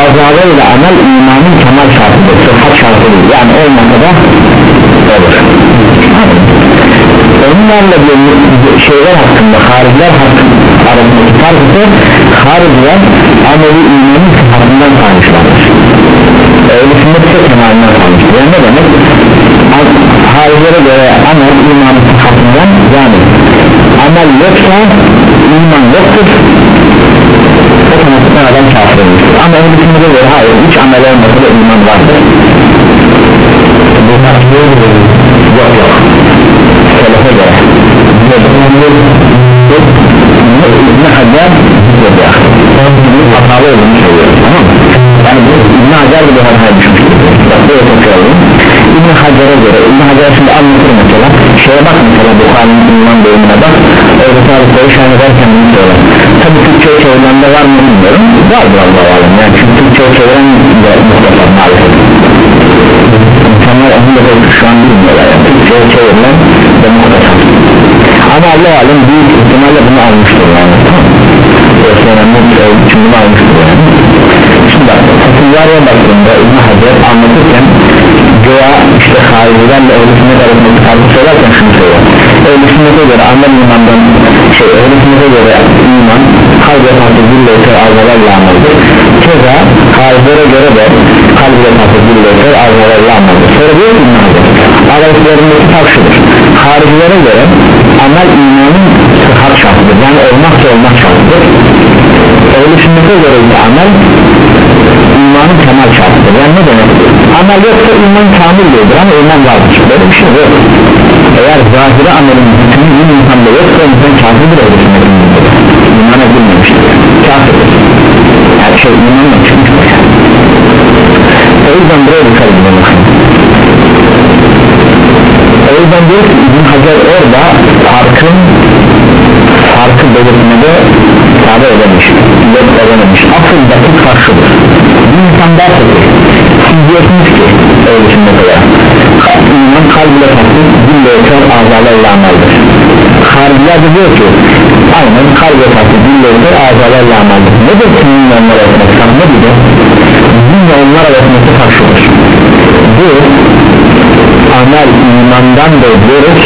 azalar ile amel imanın kemal şartıdır sıfat şartı değil yani olmasa da olur. Onlarla bir şeyler hakkında hariciler hakkında arasındaki fark ise hariciler ameli imanın sıfatından kalmışlardır. Öyle sünnet ise kemalinden kalmıştır yani ne demek haricilere göre amel imanın sıfatından yani. Amel yoksa iman yoktur. Otomatikten adam kafir olmuştur ama öyle düşünmede göre hayır hiç amel olmasa da iman vardır. Bunlar yok yok. Selefe göre. İbn Hacer hatalı olduğunu söylüyor tamam mı? yani bu İbn Hacer de bu hataya düşmüştür. Böyle tekrarlayayım İbn Hacer'e göre İbn Hacer şimdi anlatır mesela. Şeye bak mesela Bukhari'nin iman bölümüne bak. Oradaki hadisleri şerh ederken bunu söyler tabi Türkçe çevirende var mı bilmiyorum. Vardır Allah'a alem yani çünkü Türkçe çeviren de mutlaka maalesef. İnsanlar onu da şu an bilmiyorlar. Yani Türkçe çevirilen de mutlaka. Ama Allah alem büyük ihtimalle bunu almıştır yani. Yoksa önemli için bunu almıştır yani. Şimdi bak Fatihler'e baktığında İbn Hacer anlatırken Göya işte haricilerle ehl-i sünnet arasındaki farkı söylerken şunu söylüyor Ehl-i sünnete göre amel imandan şey ehl-i sünnete göre iman kalbe tatlı dille öter arzalarla ameldir. Keza haricilere göre de kalbe tatlı dille öter arzalarla ameldir. Sonra diyor ki Aralarındaki fark şudur. Haricilere göre amel imanın sıhhat şartıdır. Yani olmazsa olmaz şartıdır. Ehl-i sünnete göre ise amel imanın temel şartıdır. Yani ne demek amel yoksa iman kamil değildir ama iman vardır. Böyle bir şey yok. Eğer zahiri amelin bütünü bir insanda yoksa insan kafirdir öyle sünnetin iman edilmemiştir. Kafirdir her şey imanla çıkmıştır o yüzden buraya dikkat edelim o yüzden diyor ki İbn Hacer orada farkın farkı belirtmede tabi edemiş yok edememiş asıl dakik farklıdır bir insan derse diyorsunuz ki öyle şimdi kadar iman kalbile tatlı dille öter azalarla ameldir hariciler de diyor ki aynen kalbile tatlı dille öter azalarla ameldir ne de senin onlar arasındaki fark? Ne dedi dinle onlar arasındaki fark şudur. Bu amel imandan da diyoruz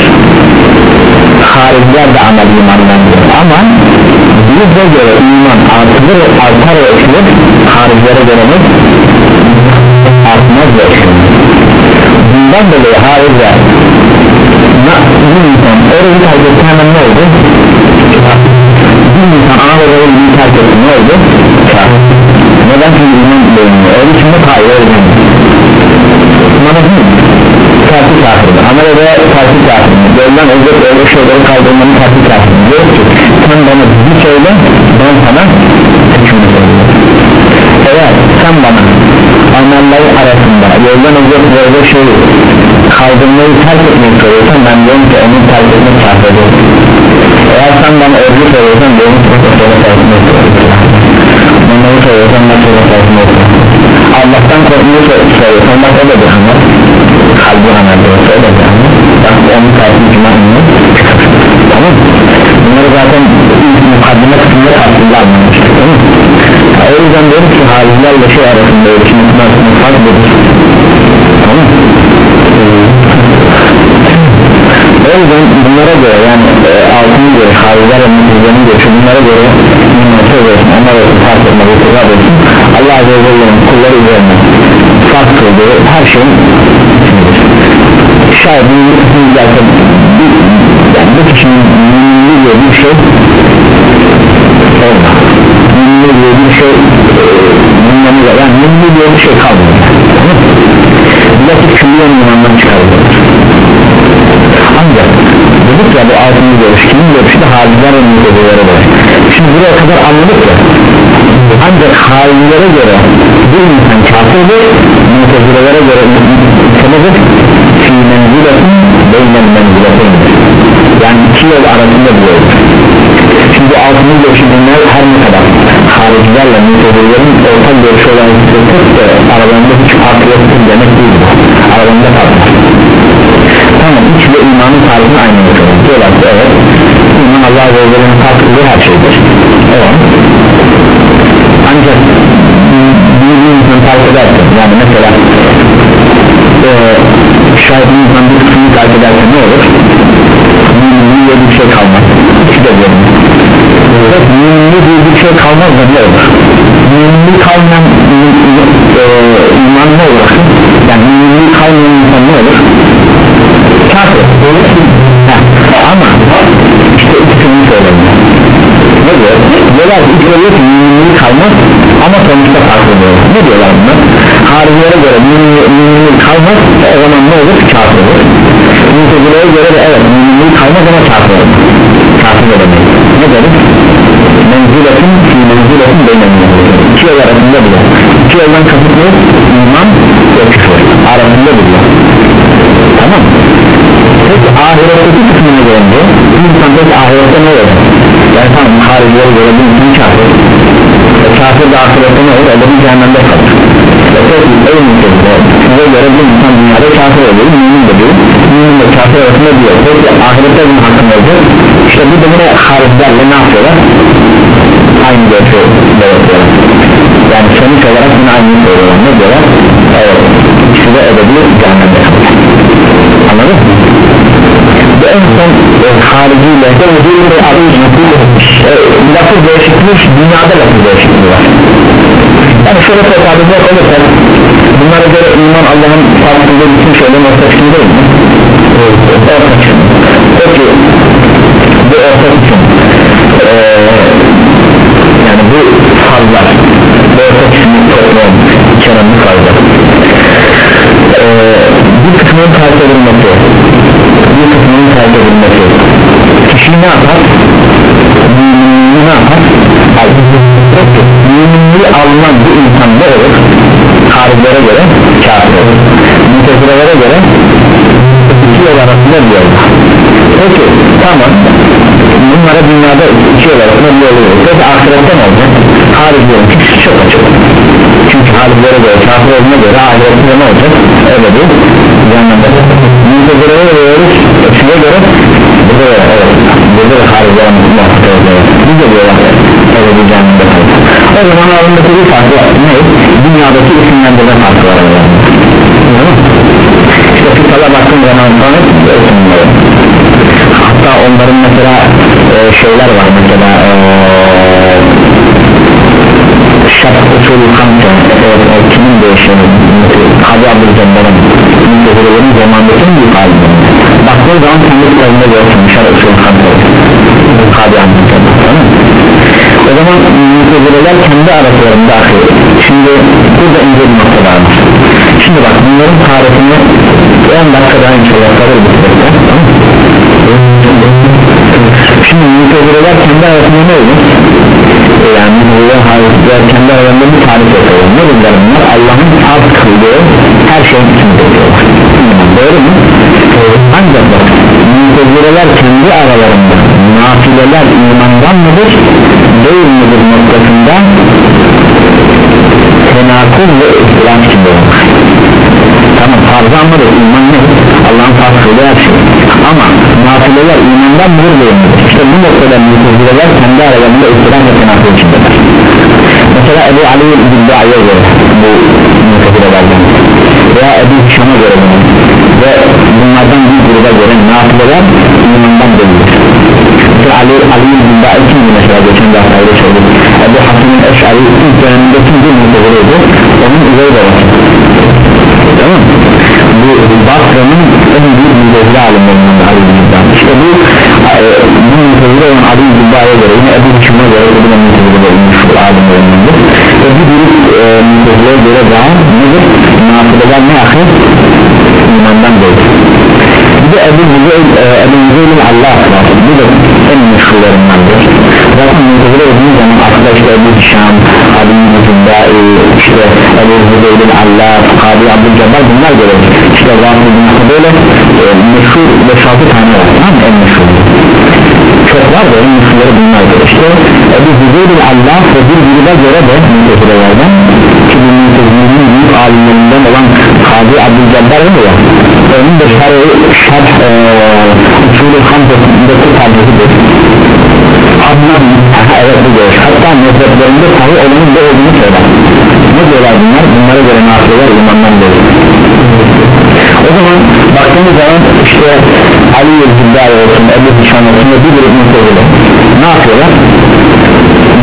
hariciler de amel imandan diyor. Ama bize göre iman artırır artar ve eksilir haricilere göre? Artmaz ve bundan dolayı hariciler bir insan orayı terk etti hemen ne oldu? bir insan ana babayı terk etti ne oldu? neden çünkü iman bölünüyor öyle şimdi hayır öyle anladın mı? tersi kafirdir amel ede tersi kafirdir yoldan özet öyle şeyleri kaldırmanın tersi kafirdir sen bana bir söyle ben sana hükmünü söyleyeyim eğer sen bana ameller arasında yoldan özet böyle şey kaldırmayı terk etmeyi söylüyorsan ben diyorum ki onu terk etmek kafirdir eğer sen bana örgü söylüyorsan benim profesörü terk etmek bunları söylüyorsan ben sonra terk etmek Allah'tan korkmayı söylüyorsan bak o da bir anlar kalbi anlar diyorsa o da bir anlar bak onun tersi cuma anlar tamam. Bunları zaten mukaddime kısmında karşılığında anlamıştık o yüzden diyorum ki halizlerle şey arasında ölçümün arasında fark budur. Tamam. O yüzden bunlara göre yani e, altına göre halizler ve mutluların göre bunlara göre minnete olsun onlar olsun fark etmeli itibar olsun. Allah Azze ve Celle'nin kulları üzerine fark kıldığı her şeyin şayet bir giderse yani bu kişinin müminliği diye bir şey olmaz. Müminliği diye bir şey müminliği yani müminliği diye bir şey kalmıyor bilakis külliyen imandan çıkarılır ancak dedik ya bu altını görüş kimin görüşü de hariciler ve mültezilere göre şimdi buraya kadar anladık ya ancak haricilere göre bu insan kafirdir mültezilere göre sebebi fi menziletin beynel menziletin yani iki yol arasında bir yol. Şimdi bu altını görüşü bunlar her ne kadar haricilerle mültezilerin ortak görüşü olan hissediyorsak da aralarında hiç fark yoktur demek değil aralarında fark tamam iç ve imanın tarifini aynı yapıyorlar diyorlar ki evet iman Allah ve Celle'nin farklı her şeydir. Evet. Ancak bir insan fark ederse yani mesela e, bir insan bir kısmını fark ederse ne olur? Diye bir şey kalmaz. İkisi de diyelim evet müminliği diye bir şey kalmaz da ne olur müminliği kalmayan e, iman ne olur? Yani müminliği kalmayan insan ne olur? Kafir. Ama işte ikisini söyledim ne diyor? diyorlar ki ki müminliği kalmaz ama sonuçta farklı diyor ne diyorlar bunlar? haricilere göre müminliği kalmaz o zaman ne olur? kafir olur. Mültezilere göre de evet müminliği kalmaz ama kafir olur kafir olamayız ne deriz? menziletin fi menziletin beynelini iki yol arasında bile. İki yoldan kasıt ne? iman ve küfür. Arasında bile. Tamam. Peki ahiretteki kısmına gelince bir insan peki ahirette ne olur? Yani tamam haricileri göre bir insan kafir. E, kafir de ahirette ne olur? Ebedi cehennemde kalır. E, peki ey mutlusu size göre bir insan dünyada kafir oluyor mümin de değil mümin de kafir arasında diyor peki ahirette bunun hakkı olacak işte bu da yine haricilerle ne yapıyorlar? Aynı görüşü belirtiyorlar yani sonuç olarak yine aynı söylüyorlar ne diyorlar? Evet. İkisi de ebedi cehennemde anladın mı? bu en son e, hariciyle ve e, lafı değişikliği dünyada lafı değişikliği var yani şöyle toparlayacak olursak bunlara göre iman Allah'ın farkında bütün şeylerin orta kısmı değil mi? orta kısmı peki bu orta kısım ee, yani bu fazlar bu orta kısmı toplam içeren bu fazlar ee, bir kısmının terk edilmesi bir kısmının terk edilmesi kişi ne yapar? ne yapar? Peki, müminliği alınan bir insan ne olur? haricilere göre kafir olur mütezilelere göre iki yol arasında bir yol peki tamam bunlara dünyada iki yol arasında bir yol olur peki ahirette ne olacak? haricilerin ikisi çok açık çünkü haricilere göre kafir olduğuna göre ahirette ne olacak? öyle değil cehennemde mütezilelere göre size göre burada da evet. Burada da haricilerin olacak bir de diyorlar öyle bir cehennemde kalacak o zaman arasındaki bir farkı ne? dünyadaki isimlendirme farkı var. İşte fıtala baktığın zaman sonra hatta onların mesela e, şeyler var. Mesela e, şart usulü kamçı e, o kimin değişiyor Hadi Abdülcember'in müntezirelerin zamandaki büyük alimleri baktığın zaman kendi kitabında görürsün Abdülcember tamam mı? o zaman mütezileler kendi aralarında akıyor. Şimdi burada ince bir nokta var şimdi bak bunların tarifini 10 dakika daha inşallah kalır tamam şimdi mütezileler kendi arasında ne olur yani mütezileler hariciler kendi aralarında bir tarif yapıyorlar ne dediler bunlar? Allah'ın farz kıldığı her şeyin içinde doğru mu? ancak bak mütezileler kendi aralarında nafileler imandan mıdır değil midir noktasında tenakuz ve ihtilam içinde olmak tamam farzı anladık iman ne? Allah'ın farz kıldığı her şey ama nafileler imandan değil midir? işte bu noktada mütezileler kendi aralarında ihtilam ve tenakuz içindeler mesela Ebu Ali İddia'ya göre bu mütezilelerden veya Ebu Hişam'a göre bunun ve bunlardan bir gruba göre nafileler imandan değildir mesela Ali, Ali İddia'ya kimdi mesela? Geçen derslerde söyledik Ebu Hasan'ın Eş'ari ilk döneminde kimdi mütezileydi onun üzeri de var tamam bu Basra'nın en büyük mütezile alimlerinden Ali İddia'ya işte bu e, bu mütezile olan Ali İddia'ya göre yine Ebu Hişam'a göre bu da mütezile olmuş alimlerindendir ve bu grup e, mütezileye göre daha nedir? nafileler ne akıl? imandan değil. Bir de Ebu Zeyl e, Ebu Zeyl'in Allah var bu da en meşhurlarındandır zaten mütezile olduğu zaman akılda işte Ebu Hişam Ali Mütezilai işte Ebu Zeyl'in Allah Kabi Abdülcabbar bunlar gelir işte Rahmet'in böyle e, meşhur ve şartı tane var tamam en meşhur. Çok var da en meşhurları bunlardır işte Ebu Zeyl'in Allah ve bir gruba göre de mütezilelerden ki bu mütezilerin büyük alimlerinden olan Kabi Abdülcabbar var ya onun da şerhi şerh usulü hamdesindeki tabihidir Adnan evet bu görüş hatta mezheplerinde sahi olanın da olduğunu söyler. Ne diyorlar bunlar? Bunlara göre yapıyorlar? İmandan değil o zaman baktığımız zaman işte Ali Yıldızlar olsun Ebu Hişam olsun bir grup mutezile ne yapıyorlar?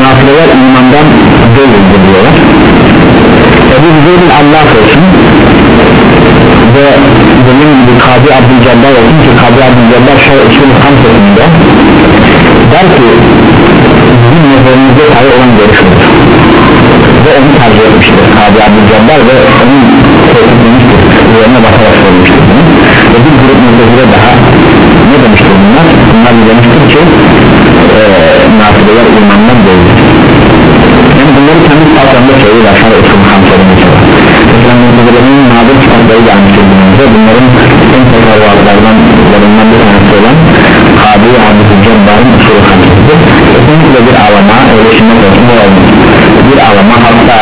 Nafileler imandan değildir diyorlar Ebu Zeyd'in Allah olsun ve benim gibi Kadı Abdülcabbar olsun ki Kadı Abdülcabbar şöyle usulü kamsetinde der ki bizim mezarımızda tabi olan görüşümüz ve onu tercih etmiştir Kadı Abdülcabbar ve onun tehditlemiştir üzerine bakarak söylemiştir ve bir grup mezarı daha ne demiştir bunlar? bunlar demiştir ki e, nafileler imandan değildir. Yani bunları kendi kitaplarında söylüyorlar şöyle usulü kamsetinde mesela mezarının nadir kitapları gelmiştir günümüzde bunların en tekrarlardan bunlarından bir tanesi olan Hadi Abdü Cebbar'ın usulü hadisidir. Kesinlikle bir alama öyle olsun bu olmaz. Bir alama hatta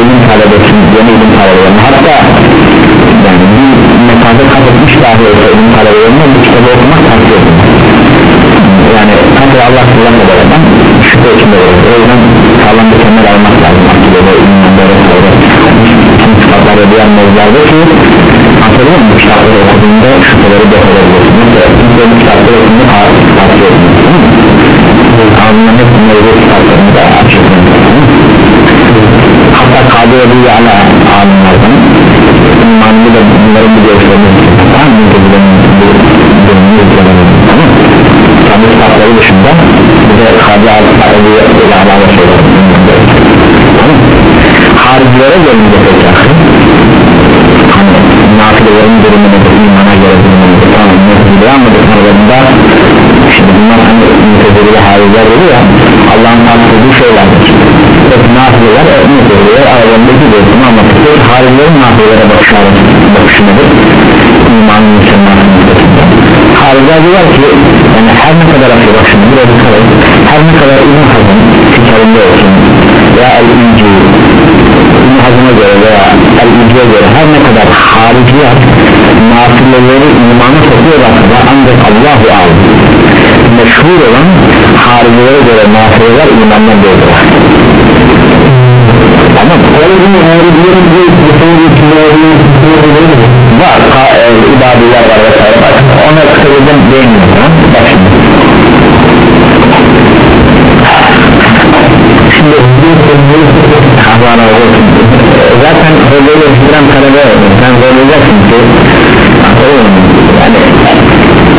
ilim talebesi yeni ilim talebelerine hatta bir mesafe kat etmiş dahi olsa ilim talebelerine bir kitabı okumak tavsiye edilir. Yani tabi Allah kullan ederden şüphe içinde olur o yüzden sağlam bir temel almak lazım. Akidede ilimde vesaire tüm kitaplarda diğer mevzularda ki hatırlıyor musun kitapları okuduğunda şüpheleri def edebilirsin mesela ilk önce kitapları okuduğunda tavsiye edilir ağzından hep mevzu kitaplarını da açıklayın hatta kadı ebu ya'la alimlerden imanlı da bunların bir görüşlerini tamam mı? durumunu tamam. Kendi kitapları dışında bir de kadı ebu ya'la ve şeyler tamam. Haricilere gelince peki hani nafilelerin durumu nedir imana göre durumu nedir tamam mevzuyu anladıklarında bunlar hani mütezirli hariciler dedi ya Allah'ın mahsulü şeylerdir hep nafileler mütezirler aralarındaki bölümünü anlatıyor. Haricilerin nafilelere bakışları bakışı nedir? İmanın mükemmelinin hariciler diyor ki yani her ne kadar akıl başında biraz kalır her ne kadar İbn Hazm fikrinde olsun veya El-İnci İbn Hazm'a göre veya El-İnci'ye göre her ne kadar hariciler nafileleri imana sokuyorlarsa da ancak Allahu alem meşhur olan haricilere göre nafileler imandan doğdular tamam var e, ibadeler var vesaire bak ona kısaca değinmiyorum bak şimdi şimdi Allah'ına olsun zaten hocayı yetiştiren talebe sen zorlayacaksın ki yani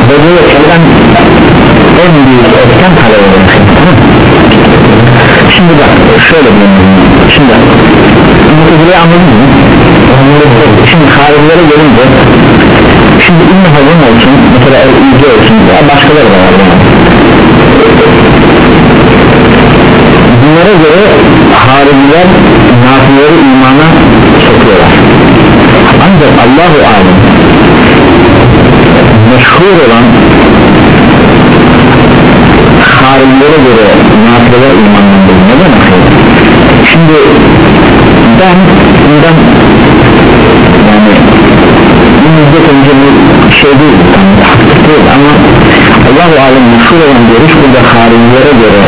hocayı yetiştiren en büyük etken talebe şimdi bak şöyle diyeyim şimdi Mutezile'yi anladın mı? şimdi haricilere gelince şimdi İbn Hazım olsun mesela ilgi olsun veya başkaları var yani. bunlara göre hariciler nafileri imana sokuyorlar ancak Allahu Alem meşhur olan haricilere göre nafiler imandan değil ne demek şimdi ben bundan yani bir müddet önce bir şey değil değil ama Allah-u Alem meşhur olan görüş burada haricilere göre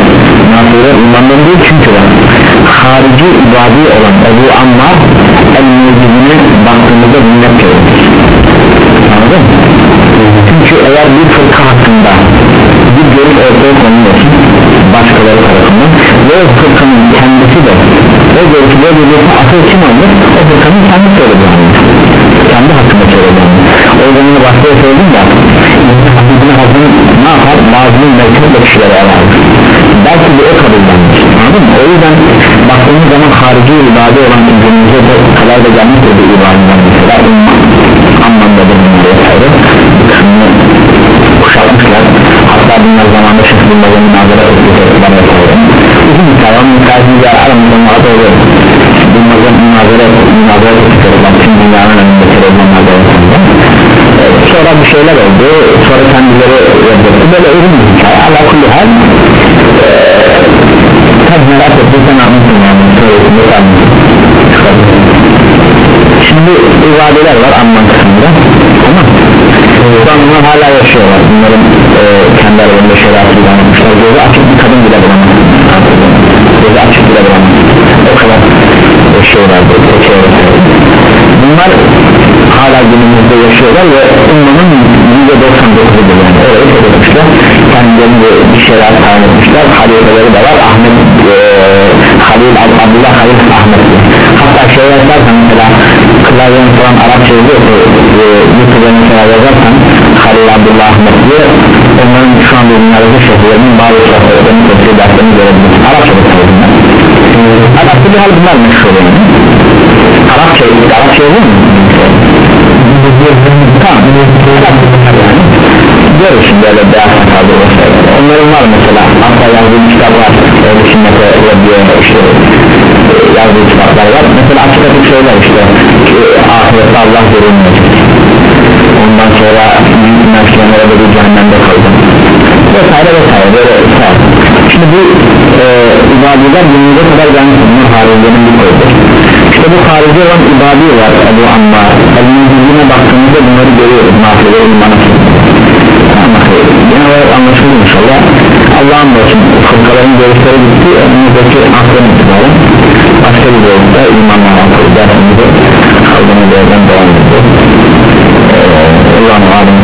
nafiler imandan değil. Çünkü ben harici ibadi olan Ebu Ammar el-Mucizine baktığımızda minnet görürüz anladın mı? Çünkü eğer bir fırka hakkında bir görüş ortaya konuluyorsa başkaları tarafından ve o fırkanın kendisi de o görüşü böyle bir asıl kim alır o fırkanın kendi söylediği kendi hakkında söylediği o yüzden başta söyledim ya İbn Hazım ne yapar? Bazının mevcut kişilere alar belki de o kabullenmiş anladın mı? O yüzden baktığımız zaman harici ibade olan de kadar da gelmiş bir ibadeler mesela anlamda da vesaire kısmını kuşatmışlar hatta bunlar zamanda bunların münazara edilmişler vesaire uzun hikaye hikayesini bir aramızda oluyor bunlardan münazara münazara edilmişler tüm dünyanın önünde televizyonlarda sonra bir şeyler oldu sonra kendileri reddetti böyle uzun bir hikaye. Ala kulli hal tabi merak ettiysen anlatın yani şimdi ibadeler var anlam kısmında ama sonra hala yaşıyorlar. Bunların e, kendi aralarında şeriatı ilanmışlar gözü açık bir kadın bile bulamaz. Gözü açık bile bulamaz. O kadar şey şey bunlar hala günümüzde yaşıyorlar ve ummanın %99'udur yani öyle söylemişler kendilerini bir şeyler tayin etmişler. Halifeleri de var. Ahmet e, Halil Abdullah Halil Ahmet hatta şey yazarsan mesela klavyen falan Arapça yazıyorsa e, mesela yazarsan Halil Abdullah Ahmet diye onların şu anda dünyadaki şehirlerinin bazı şehirlerinin tepki derslerini görebilirsin Arapça'da tabii Arapça bir hal bunlar meşhur yani Arapça, Arapça yazıyor mu? Tamam Görürsün böyle beyaz sakallı vesaire Onların var mesela hatta yazdığı kitap var. Öyle sünnete diye işte yazdığı kitaplar var. Mesela açık açık şeyler işte Ahirette Allah görünmeyecek ondan sonra büyük günahlarına da bir cehennemde kaldım. Vesaire vesaire böyle sayar şimdi bu e, ibadeler günümüze kadar gelmiş bunun haricilerin bir koydu işte bu harici olan ibadi var Ebu Ammar. Elimizin baktığımızda bunları görüyoruz mahvede imana ama e, genel olarak anlaşılır inşallah Allah'ın olsun fırkaların görüşleri gitti önümüzdeki aklın itibaren başka bir yolda imanla alakalı dersimizde kaldığımız yerden devam ediyor e, Allah'ın adını